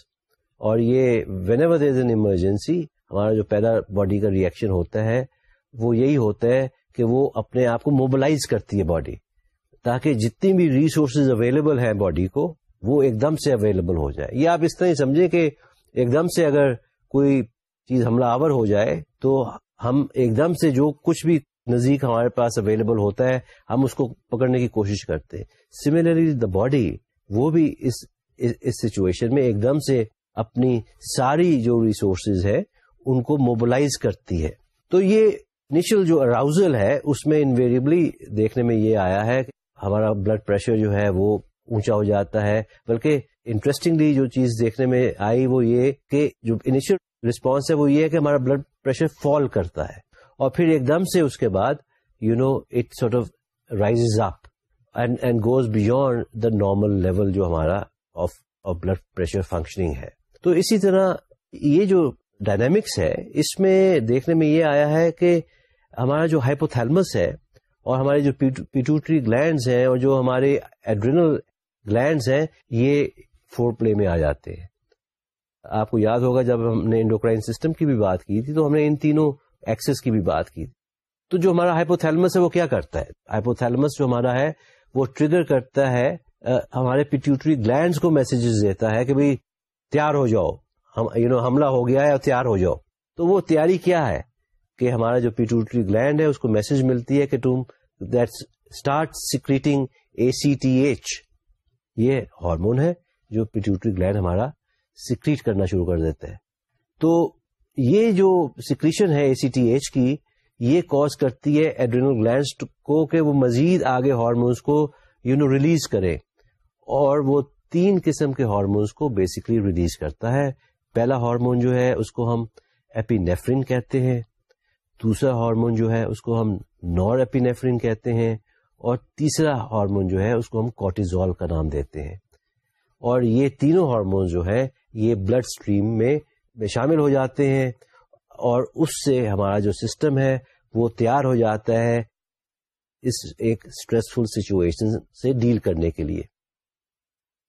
اور یہ whenever there is an emergency ہمارا جو پہلا باڈی کا ریئیکشن ہوتا ہے، وہ یہی ہوتا ہے کہ وہ اپنے آپ کو موبلائز کرتی ہے باڈی تاکہ جتنی بھی ریسورسز اویلیبل ہیں باڈی کو، وہ ایک دم سے اویلیبل ہو جائے۔ یہ آپ اس طرح سمجھیں کہ ایک دم سے اگر کوئی چیز حملہ آور ہو جائے، تو ہم ایک دم سے جو کچھ بھی نزدیک ہمارے پاس اویلیبل ہوتا ہے، ہم اس کو پکڑنے کی کوشش کرتے ہیں۔ سملرلی دا باڈی وہ بھی اس اس سچویشن میں ایک دم سے اپنی ساری جو ریسورسز ہے ان کو موبلائز کرتی ہے۔ تو یہ انیشل جو اراؤزل ہے، اس میں انویریبلی دیکھنے میں یہ آیا ہے کہ ہمارا بلڈ پریشر جو ہے، وہ اونچا ہو جاتا ہے۔ بلکہ انٹرسٹنگلی جو چیز دیکھنے میں آئی، وہ یہ کہ جو انیشل رسپانس ہے، وہ یہ ہے کہ ہمارا بلڈ پریشر فال کرتا ہے۔ اور پھر ایک دم سے اس کے بعد you know it sort of rise up and goes beyond the normal level جو ہمارا آف بلڈ پریشر فنکشننگ ہے۔ تو اسی طرح یہ جو ڈائنامکس ہے، اس میں دیکھنے میں یہ آیا ہے کہ ہمارا جو ہائپوتھیلمس ہے اور ہمارے جو پیٹوٹری گلینڈز ہیں اور جو ہمارے ایڈرینل گلینڈز ہیں، یہ فور پلے میں آ جاتے ہیں۔ آپ کو یاد ہوگا جب ہم نے انڈوکرائن سسٹم کی بھی بات کی تھی، تو ہم نے ان تینوں ایکسس کی بھی بات کی۔ تو جو ہمارا ہائپوتھیلمس ہے، وہ کیا کرتا ہے؟ ہائپوتھیلمس جو ہمارا ہے، وہ ٹریگر کرتا ہے ہمارے پیٹیوٹری گلینڈس کو میسجز دیتا ہے کہ بھائی تیار ہو جاؤ۔ ہم یو نو حملہ ہو گیا ہے اور تیار ہو جاؤ۔ تو وہ تیاری کیا ہے؟ کہ ہمارا جو پیٹیوٹری گلینڈ ہے، اس کو میسج ملتی ہے کہ تم that start secreting A C T H یہ ہارمون ہے جو پیٹیوٹری گلینڈ ہمارا سیکریٹ کرنا شروع کر دیتا ہے۔ تو یہ جو سیکریشن ہے اے سی ٹی ایچ کی، یہ کوز کرتی ہے ایڈرینل گلینڈس کو کہ وہ مزید آگے ہارمونس کو یو نو ریلیز کرے۔ اور وہ تین قسم کے ہارمونس کو بیسکلی ریلیز کرتا ہے۔ پہلا ہارمون جو ہے اس کو ہم ایپینیفرین کہتے ہیں۔ دوسرا ہارمون جو ہے اس کو ہم نور ایپینیفرین کہتے ہیں۔ اور تیسرا ہارمون جو ہے اس کو ہم کوٹیزول کا نام دیتے ہیں۔ اور یہ تینوں ہارمون جو ہے یہ بلڈ اسٹریم میں شامل ہو جاتے ہیں۔ اور اس سے ہمارا جو سسٹم ہے وہ تیار ہو جاتا ہے اس ایک اسٹریسفل سچویشن سے ڈیل کرنے کے لیے۔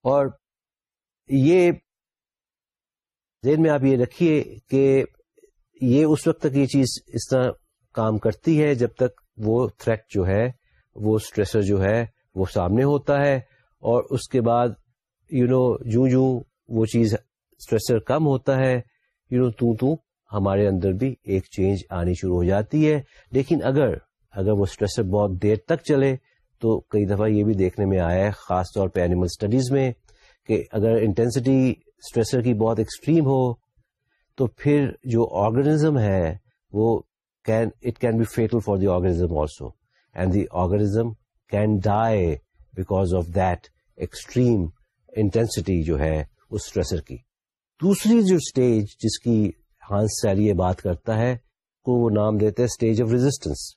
اور یہ ذہن میں آپ یہ رکھیے کہ یہ اس وقت تک یہ چیز اس طرح کام کرتی ہے جب تک وہ تھریٹ جو ہے، وہ اسٹریسر جو ہے، وہ سامنے ہوتا ہے اور اس کے بعد یو نو جو جو وہ چیز اسٹریسر کم ہوتا ہے یو نو تو تو ہمارے اندر بھی ایک چینج آنی شروع ہو جاتی ہے۔ لیکن اگر اگر وہ اسٹریسر بہت دیر تک چلے تو کئی دفعہ یہ بھی دیکھنے میں آیا ہے، خاص طور پہ اینیمل اسٹڈیز میں، کہ اگر انٹینسٹی اسٹریسر کی بہت ایکسٹریم ہو، تو پھر جو آرگنیزم ہے، وہ can it can be fatal for the organism also and the organism can die because of that extreme intensity جو ہے اس اسٹریسر کی۔ دوسری جو اسٹیج جس کی ہانس سیلی یہ بات کرتا ہے کو وہ نام دیتے ہیں اسٹیج آف ریزسٹنس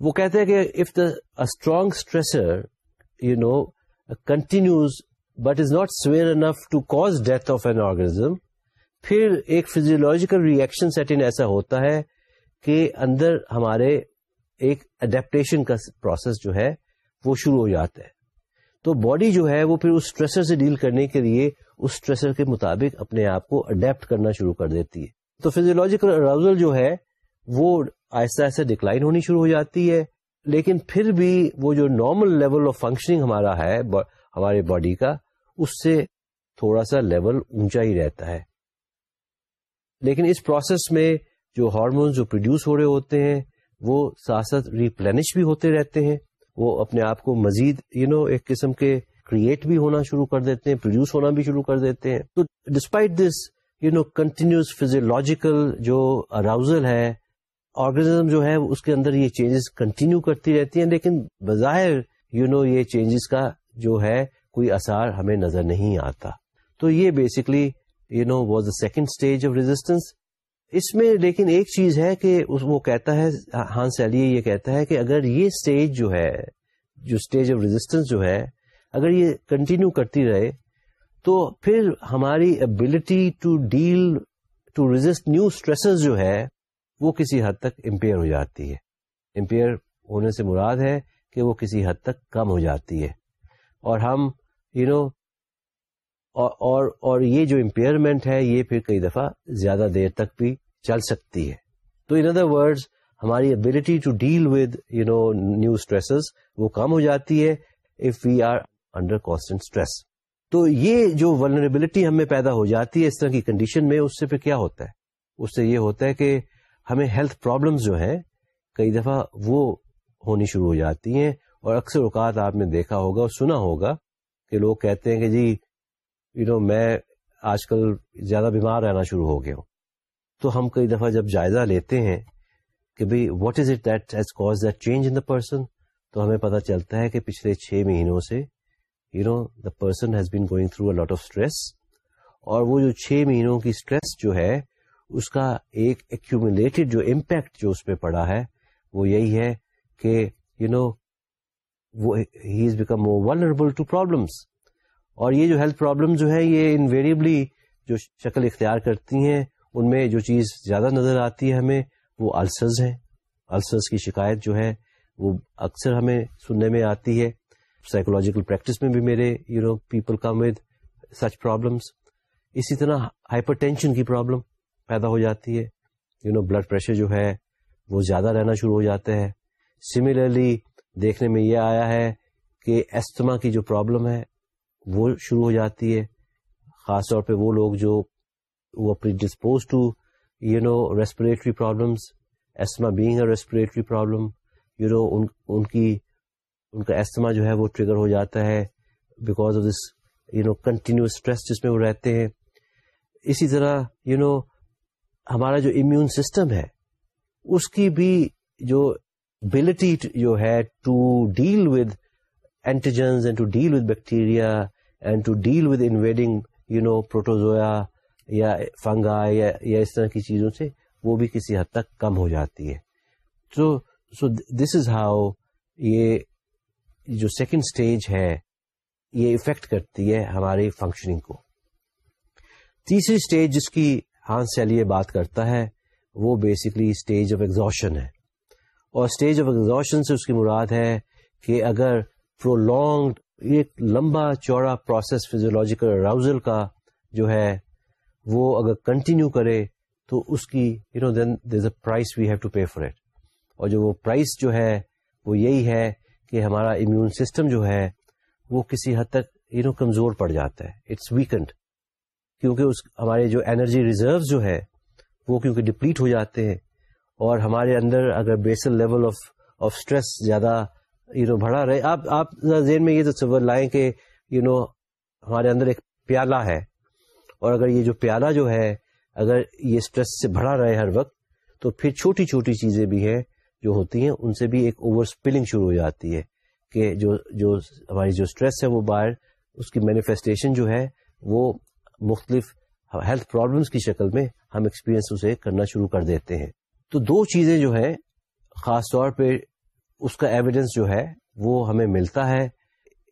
وہ کہتے ہیں کہ if the strong stressor you know continues but is not severe enough to cause death of an organism پھر ایک فزیولوجیکل ریئیکشن سیٹنگ ایسا ہوتا ہے کہ اندر ہمارے ایک اڈیپٹیشن کا پروسیس جو ہے وہ شروع ہو جاتا ہے۔ تو باڈی جو ہے وہ پھر اس اسٹریسر سے ڈیل کرنے کے لیے اس اسٹریسر کے مطابق اپنے آپ کو اڈیپٹ کرنا شروع کر دیتی ہے۔ تو فیزیولوجیکل اراؤزل جو ہے وہ آہستہ آہستہ ڈکلائن ہونی شروع ہو جاتی ہے۔ لیکن پھر بھی وہ جو نارمل لیول آف فنکشننگ ہمارا ہے ہمارے باڈی کا اس سے تھوڑا سا لیول اونچا ہی رہتا ہے۔ لیکن اس پروسیس میں جو ہارمونس جو پروڈیوس ہو رہے ہوتے ہیں وہ ساتھ ساتھ ریپلینش بھی ہوتے رہتے ہیں۔ وہ اپنے آپ کو مزید یو you نو know, ایک قسم کے کریٹ بھی ہونا شروع کر دیتے ہیں پروڈیوس ہونا بھی شروع کر دیتے ہیں۔ تو despite this you know continuous physiological جو اراؤزل ہے آرگنیزم جو ہے اس کے اندر یہ چینجز کنٹینیو کرتی رہتی ہیں، لیکن بظاہر یو نو یہ چینجز کا جو ہے کوئی اثار ہمیں نظر نہیں آتا۔ تو یہ basically you know was the second stage of resistance اس میں لیکن ایک چیز ہے کہ وہ کہتا ہے ہاں سیلی یہ کہتا ہے کہ اگر یہ اسٹیج جو ہے، جو اسٹیج آف ریزسٹینس جو ہے، اگر یہ کنٹینیو کرتی رہے، تو پھر ہماری ability to deal to resist new stresses جو ہے وہ کسی حد تک امپیئر ہو جاتی ہے۔ امپیئر ہونے سے مراد ہے کہ وہ کسی حد تک کم ہو جاتی ہے۔ اور ہم یو you نو know, اور اور یہ جو امپیئرمنٹ ہے یہ پھر کئی دفعہ زیادہ دیر تک بھی چل سکتی ہے۔ تو ان ادر ورڈ ہماری ability to deal with you know new stress وہ کم ہو جاتی ہے if we are under constant stress تو یہ جو ولنریبلٹی ہمیں پیدا ہو جاتی ہے اس طرح کی کنڈیشن میں اس سے پھر کیا ہوتا ہے؟ اس سے یہ ہوتا ہے کہ ہمیں ہیلتھ پرابلمس جو ہیں، کئی دفعہ وہ ہونی شروع ہو جاتی ہیں اور اکثر اوقات آپ نے دیکھا ہوگا اور سنا ہوگا کہ لوگ کہتے ہیں کہ جی یو نو میں آج کل زیادہ بیمار رہنا شروع ہو گیا ہوں۔ تو ہم کئی دفعہ جب جائزہ لیتے ہیں کہ بھائی what is it that has cause that change in the person تو ہمیں پتا چلتا ہے کہ پچھلے چھ مہینوں سے you know the person has been going through a lot of stress اور وہ جو چھ مہینوں کی اسٹریس جو ہے اس کا ایک ایکومولیٹڈ جو امپیکٹ جو اس پہ پڑا ہے، وہ یہی ہے کہ you know he is become more vulnerable to problems اور یہ جو ہیلتھ پرابلم جو ہے یہ انویریبلی جو شکل اختیار کرتی ہیں، ان میں جو چیز زیادہ نظر آتی ہے ہمیں، وہ السرز ہیں۔ السرز کی شکایت جو ہے، وہ اکثر ہمیں سننے میں آتی ہے۔ سائیکولوجیکل پریکٹس میں بھی میرے you know people come with such problems اسی طرح ہائپر ٹینشن کی پرابلم پیدا ہو جاتی ہے۔ یو نو بلڈ پریشر جو ہے وہ زیادہ رہنا شروع ہو جاتا ہے سملرلی دیکھنے میں یہ آیا ہے کہ ایستما کی جو پرابلم ہے وہ شروع ہو جاتی ہے۔ خاص طور پہ وہ لوگ جو وہ dispose to you know respiratory problems asthma being a respiratory problem you know ان کی، ان کا ایسما جو ہے وہ ٹریگر ہو جاتا ہے because of this you know continuous stress جس میں وہ رہتے ہیں۔ اسی طرح یو نو ہمارا جو امیون سسٹم ہے، اس کی بھی جو ابلٹی جو ہے to deal with antigens and to deal with bacteria and to deal with invading you know protozoa یا فنگا یا یا اس طرح کی چیزوں سے وہ بھی کسی حد تک کم ہو جاتی ہے۔ سو سو دس از ہاؤ یہ جو سیکنڈ اسٹیج ہے، یہ افیکٹ کرتی ہے ہماری فنکشننگ کو۔ تیسری اسٹیج جس کی ہانس سیلیے بات کرتا ہے، وہ بیسکلی اسٹیج آف ایگزوشن ہے۔ اور اسٹیج آف ایگزوشن سے اس کی مراد ہے کہ اگر پرولونگ ایک لمبا چوڑا پروسیس فیزیولوجیکل اراؤزل کا جو ہے، وہ اگر کنٹینیو کرے تو اس کی you know then there's a price we have to pay for it اور جو وہ پرائز جو ہے، وہ یہی ہے کہ ہمارا امیون سسٹم جو ہے، وہ کسی حد تک یو نو کمزور پڑ جاتا ہے۔ اٹس ویکنڈ کیونکہ اس ہمارے جو انرجی ریزرو جو ہے وہ کیونکہ ڈپلیٹ ہو جاتے ہیں۔ اور ہمارے اندر اگر basal level of of stress زیادہ یو نو بڑھا رہے، آپ آپ ذہن میں یہ تصور لائیں کہ یو نو ہمارے اندر ایک پیالہ ہے۔ اور اگر یہ جو پیالہ جو ہے، اگر یہ اسٹریس سے بڑھا رہے ہر وقت، تو پھر چھوٹی چھوٹی چیزیں بھی ہیں جو ہوتی ہیں۔ ان سے بھی ایک اوور اسپلنگ شروع ہو جاتی ہے کہ جو جو ہماری جو اسٹریس ہے وہ باہر، اس کی مینیفیسٹیشن جو ہے، وہ مختلف ہیلتھ پرابلمس کی شکل میں ہم ایکسپیرئنس اسے کرنا شروع کر دیتے ہیں تو دو چیزیں جو ہیں خاص طور پہ اس کا ایویڈینس جو ہے وہ ہمیں ملتا ہے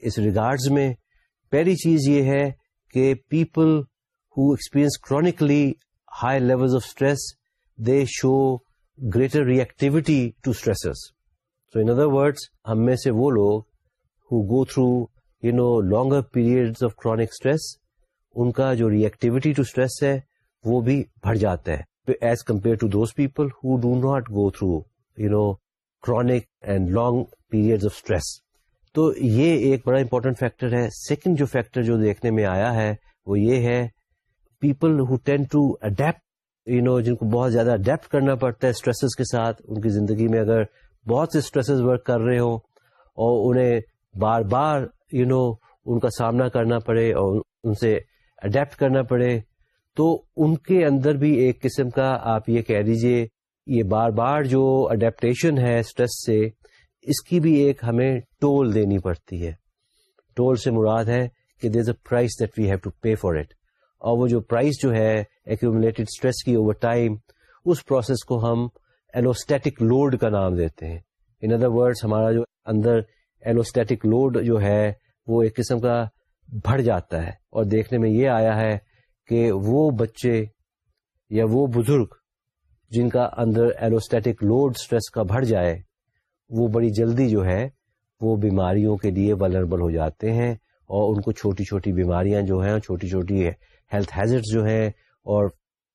اس ریگارڈز میں پہلی چیز یہ ہے کہ people who experience chronically high levels of stress, they show greater reactivity to stresses. So in other words, hum mein se wo log who go through, longer periods of chronic stress, unka jo reactivity to stress hai, wo bhi bhar jata hai as compared to those people who do not go through, chronic and long periods of stress. تو یہ ایک بڑا important factor ہے second جو factor جو دیکھنے میں آیا ہے وہ یہ ہے people who tend to adapt you know جن کو بہت زیادہ اڈیپٹ کرنا پڑتا ہے اسٹریسز کے ساتھ ان کی زندگی میں اگر بہت سے اسٹریسز ورک کر رہے ہوں اور انہیں بار بار یو نو ان کا سامنا کرنا پڑے اور ان سے اڈیپٹ کرنا پڑے، تو ان کے اندر بھی ایک قسم کا آپ یہ کہہ دیجیے یہ بار بار جو اڈیپٹیشن ہے اسٹریس سے، اس کی بھی ایک ہمیں ٹول دینی پڑتی ہے۔ ٹول سے مراد ہے کہ there is a price that we have to pay for it اور وہ جو پرائز جو ہے ایکومولیٹڈ اسٹریس کی اوور ٹائم اس پروسیس کو ہم ایلوسٹیٹک لوڈ کا نام دیتے ہیں۔ ان ادر ورڈ ہمارا جو اندر ایلوسٹیٹک لوڈ جو ہے، وہ ایک قسم کا بڑھ جاتا ہے اور دیکھنے میں یہ آیا ہے کہ وہ بچے یا وہ بزرگ جن کا اندر ایلوسٹیٹک لوڈ اسٹریس کا بڑھ جائے، وہ بڑی جلدی جو ہے، وہ بیماریوں کے لیے ولربل ہو جاتے ہیں اور ان کو چھوٹی چھوٹی بیماریاں جو ہیں، چھوٹی چھوٹی ہیلتھ ہیزٹ جو ہیں اور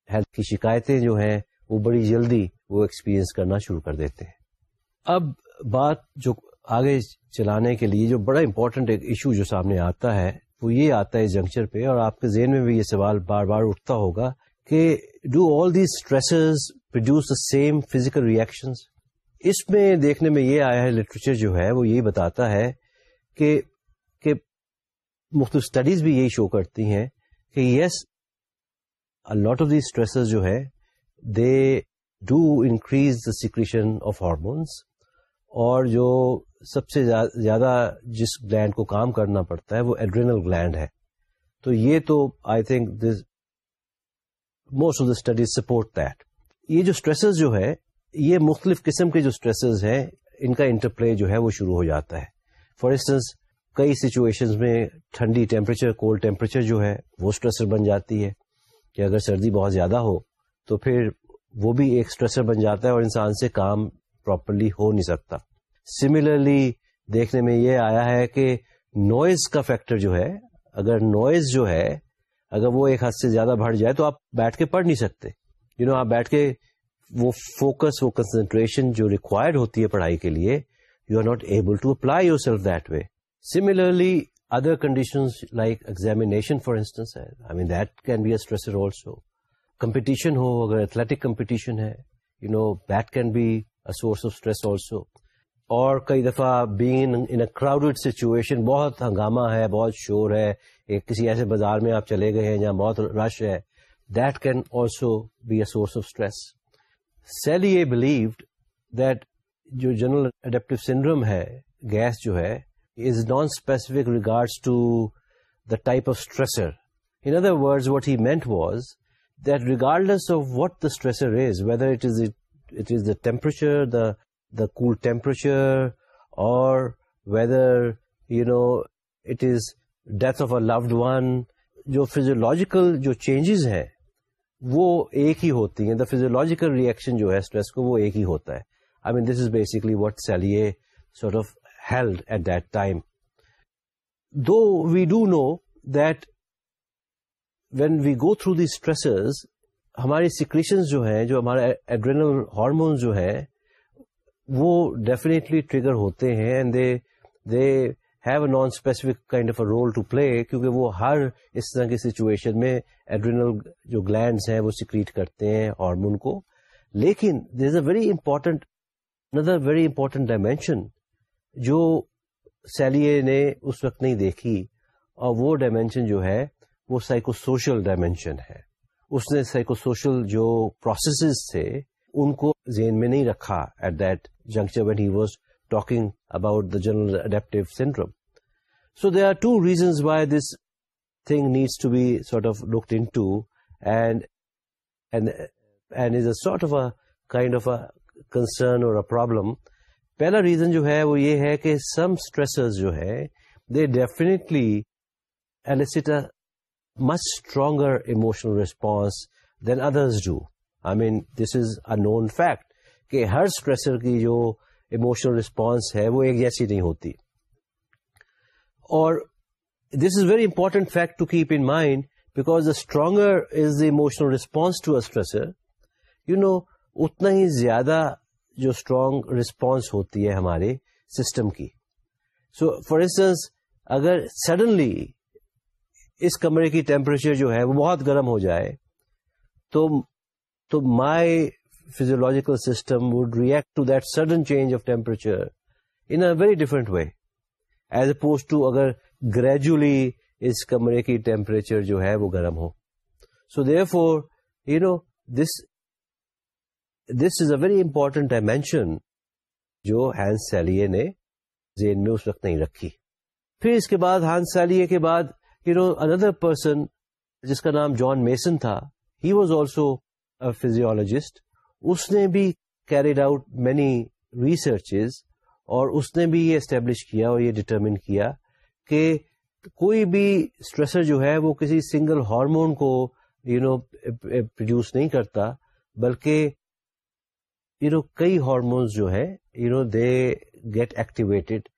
ہیلتھ کی شکایتیں جو ہیں، وہ بڑی جلدی وہ ایکسپیرئنس کرنا شروع کر دیتے ہیں۔ اب بات جو آگے چلانے کے لیے جو بڑا امپورٹنٹ ایک ایشو جو سامنے آتا ہے، وہ یہ آتا ہے اس جنکچر پہ، اور آپ کے ذہن میں بھی یہ سوال بار بار اٹھتا ہوگا کہ do all these stresses produce the same physical reactions اس میں دیکھنے میں یہ آیا ہے لٹریچر جو ہے، وہ یہی بتاتا ہے کہ کہ مختلف اسٹڈیز بھی یہی شو کرتی ہیں کہ yes lot of the stress جو ہے they do increase the secretion of hormones اور جو سب سے زیادہ جس گلینڈ کو کام کرنا پڑتا ہے وہ ایڈرینل گلینڈ ہے۔ تو یہ تو I think this most of the studies support that یہ جو اسٹریسز جو ہے، یہ مختلف قسم کے جو اسٹریسز ہیں، ان کا انٹرپلے جو ہے وہ شروع ہو جاتا ہے۔ فار انسٹنس کئی سچویشن میں ٹھنڈی ٹیمپریچر کولڈ ٹیمپریچر جو ہے، وہ اسٹریسر بن جاتی ہے۔ کہ اگر سردی بہت زیادہ ہو، تو پھر وہ بھی ایک اسٹریسر بن جاتا ہے اور انسان سے کام پراپرلی ہو نہیں سکتا۔ سملرلی دیکھنے میں یہ آیا ہے کہ نوائز کا فیکٹر جو ہے اگر نوائز جو ہے اگر وہ ایک حد سے زیادہ بڑھ جائے تو آپ بیٹھ کے پڑھ نہیں سکتے۔ یو you نو know, آپ بیٹھ کے وہ فوکس وہ کنسنٹریشن جو ریکوائرڈ ہوتی ہے پڑھائی کے لیے you are not able to apply yourself that way similarly other condition like examination for instance I mean that can be a stressor also competition ہو اگر ایتھلیٹک کمپٹیشن ہے you know that can be source of stress also اور کئی دفعہ being in crowded situation بہت ہنگامہ ہے، بہت شور ہے، ایک کسی ایسے بازار میں آپ چلے گئے ہیں جہاں بہت رش ہے that can also be a source of stress Selye a believed that جو جنرل اڈیپٹو سنڈروم ہے گیس جو ہے is non specific regards to the type of stressor in other word what he meant was that regardless of what the stressor is whether it is it is the temperature the the cool temperature اور whether you know it is death of a loved one جو physiological جو changes ہیں، وہ ایک ہی ہوتی ہیں. The physiological reaction جو ہے اسٹریس کو وہ ایک ہی ہوتا ہے. I mean this is basically what Selye sort of held at that time though we do know that when we go through the stresses ہماری سیکریشن جو ہیں، جو ہمارے ایڈرینل ہارمون جو ہے وہ ڈیفینیٹلی ٹریگر ہوتے ہیں and they they have a non specific kind of a role to play کیونکہ وہ ہر اس طرح کی سچویشن میں ایڈرینل جو گلینڈس ہیں وہ سیکریٹ کرتے ہیں ہارمون کو۔ لیکن there is a very important another very important dimension جو سیلیے نے اس وقت نہیں دیکھی اور وہ ڈائمینشن جو ہے، وہ سائیکو سوشل ڈائمینشن ہے۔ اس نے سائیکو سوشل جو پروسیسز تھے، ان کو ذہن میں نہیں رکھا at that juncture when he was talking about the general adaptive syndrome so they are two reasons why this thing needs to be sort of looked into and and is a sort of a kind of a concern or problem پہلا reason جو ہے وہ یہ ہے کہ سم stresses جو ہے they definitely ڈیفینےٹلیٹا elicit much stronger emotional response than others do. I mean, this is a known fact کہ ہر اسٹریسر کی جو ایموشنل رسپانس ہے وہ ایک جیسی نہیں ہوتی اور this is very important fact to keep in mind because the stronger is the emotional response to stressor you know اتنا ہی زیادہ جو اسٹرانگ رسپانس ہوتی ہے ہمارے سسٹم کی سو فار انسٹنس اگر سڈنلی اس کمرے کی ٹیمپریچر جو ہے وہ بہت گرم ہو جائے، تو my physiological system would react to that sudden change of temperature in a very different way as opposed to اگر گریجولی اس کمرے کی ٹیمپریچر جو ہے وہ گرم ہو. So therefore you know this this is a very important dimension جو hence سیلیے نے ذہن میں اس وقت نہیں رکھی۔ پھر اس کے بعد ہانس سیلیے کے بعد یو نو اندر پرسن جس کا نام جان میسن تھا ہی واز آلسو فیزیولوجسٹ اس نے بھی کیریڈ آؤٹ مینی ریسرچز اور اس نے بھی یہ اسٹیبلش کیا اور یہ ڈٹرمن کیا کہ کوئی بھی اسٹریسر جو ہے وہ کسی سنگل ہارمون کو یو نو پروڈیوس نہیں کرتا، بلکہ یو نو کئی ہارمونس جو ہے you know they get activated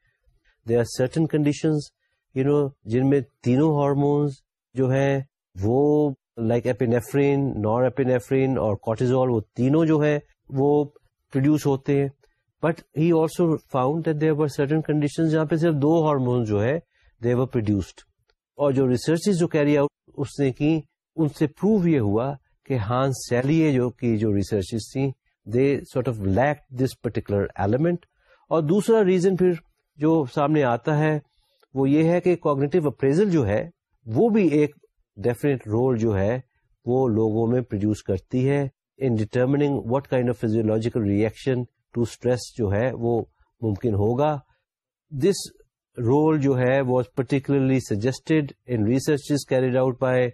they are certain conditions you know جن میں تینوں ہارمونس جو ہیں، وہ لائک ایپینیفرین نار ایپینیفرین اور کوٹیزول وہ تینوں جو ہیں، وہ پروڈیوس ہوتے ہیں. But he also found that they were certain condition جہاں پہ صرف دو ہارمونس جو ہے دیور پروڈیوسڈ اور جو ریسرچ جو کیری آؤٹ اس نے کی، ان سے پروو یہ ہوا کہ ہان سیلیے جو کی جو ریسرچ تھیں they sort of like this particular element اور دوسرا ریزن پھر جو سامنے آتا ہے وہ یہ ہے کہ کوگنیٹو اپریزل جو ہے، وہ بھی ایک ڈیفینیٹ رول جو ہے، وہ لوگوں میں پروڈیوس کرتی ہے in determining what kind of physiological reaction to stress جو ہے وہ ممکن ہوگا۔ دس رول جو ہے was particularly suggested in research carried out by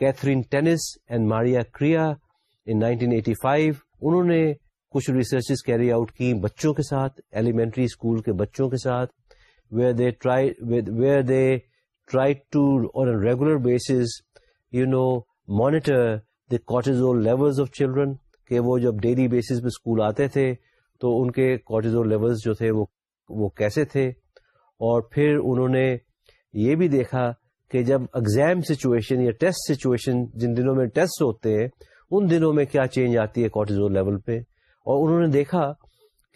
Kathryn Tennes and Maria Kreye in 1985 انہوں نے کچھ ریسرچ کیری آؤٹ کی بچوں کے ساتھ ایلیمنٹری اسکول کے بچوں کے ساتھ۔ Where they try where they try to on regular basis you know monitor the cortisol level of children کہ وہ جب ڈیلی بیسس پہ اسکول آتے تھے، تو ان کے کوٹیزول لیول جو تھے وہ وہ کیسے تھے؟ اور پھر انہوں نے یہ بھی دیکھا کہ جب اگزام سچویشن یا ٹیسٹ سچویشن جن دنوں میں ٹیسٹ ہوتے ہیں، ان دنوں میں کیا چینج آتی ہے کوٹیزول لیول پہ؟ اور انہوں نے دیکھا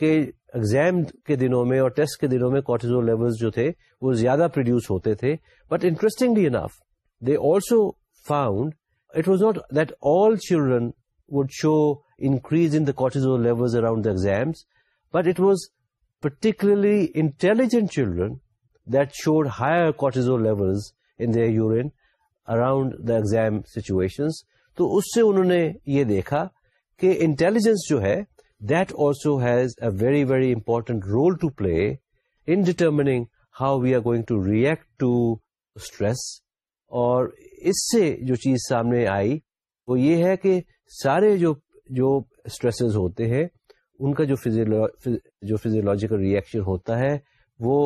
کہ ایگزام کے دنوں میں اور ٹیسٹ کے دنوں میں کوٹیزول لیول جو تھے وہ زیادہ پروڈیوس ہوتے تھے. But interestingly enough they also found it was not that all children would show increase in the cortisol level around the exams but it was particularly intelligent children that showed higher cortisol level in the urine around the exam situation تو اس سے انہوں نے یہ دیکھا کہ intelligence جو ہے that also has a very very important role to play in determining how we are going to react to stress اور اس سے جو چیز سامنے آئی وہ یہ ہے کہ سارے جو جو اسٹریسز ہوتے ہیں، ان کا جو جو فزیولوجیکل ریئیکشن ہوتا ہے، وہ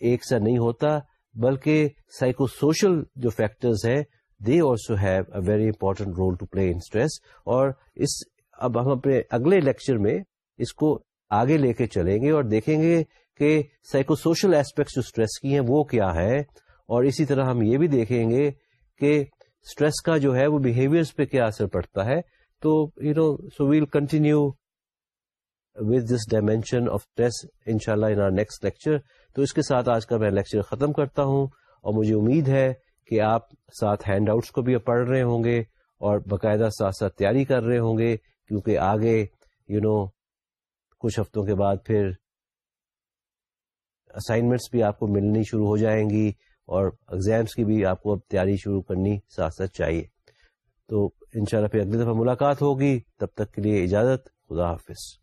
ایک سا نہیں ہوتا، بلکہ سائیکو سوشل جو فیکٹرز ہیں they also have a very important role to play in stress اور اس اب ہم اپنے اگلے لیکچر میں اس کو آگے لے کے چلیں گے اور دیکھیں گے کہ سائیکو سوشل ایسپیکٹس جو اسٹریس کی ہیں وہ کیا ہے اور اسی طرح ہم یہ بھی دیکھیں گے کہ اسٹریس کا جو ہے وہ بہیویئر پہ کیا اثر پڑتا ہے تو you know so we'll continue with this dimension of stress ان شاء اللہ ان نیکسٹ لیکچر تو اس کے ساتھ آج کا میں لیکچر ختم کرتا ہوں اور مجھے امید ہے کہ آپ ساتھ ہینڈ آؤٹس کو بھی پڑھ رہے ہوں گے اور باقاعدہ ساتھ ساتھ تیاری کر رہے ہوں گے کیونکہ آگے یو نو کچھ ہفتوں کے بعد پھر اسائنمنٹس بھی آپ کو ملنی شروع ہو جائیں گی اور اگزامس کی بھی آپ کو اب تیاری شروع کرنی ساتھ ساتھ چاہیے۔ تو انشاءاللہ پھر اگلی دفعہ ملاقات ہوگی۔ تب تک کے لیے اجازت۔ خدا حافظ۔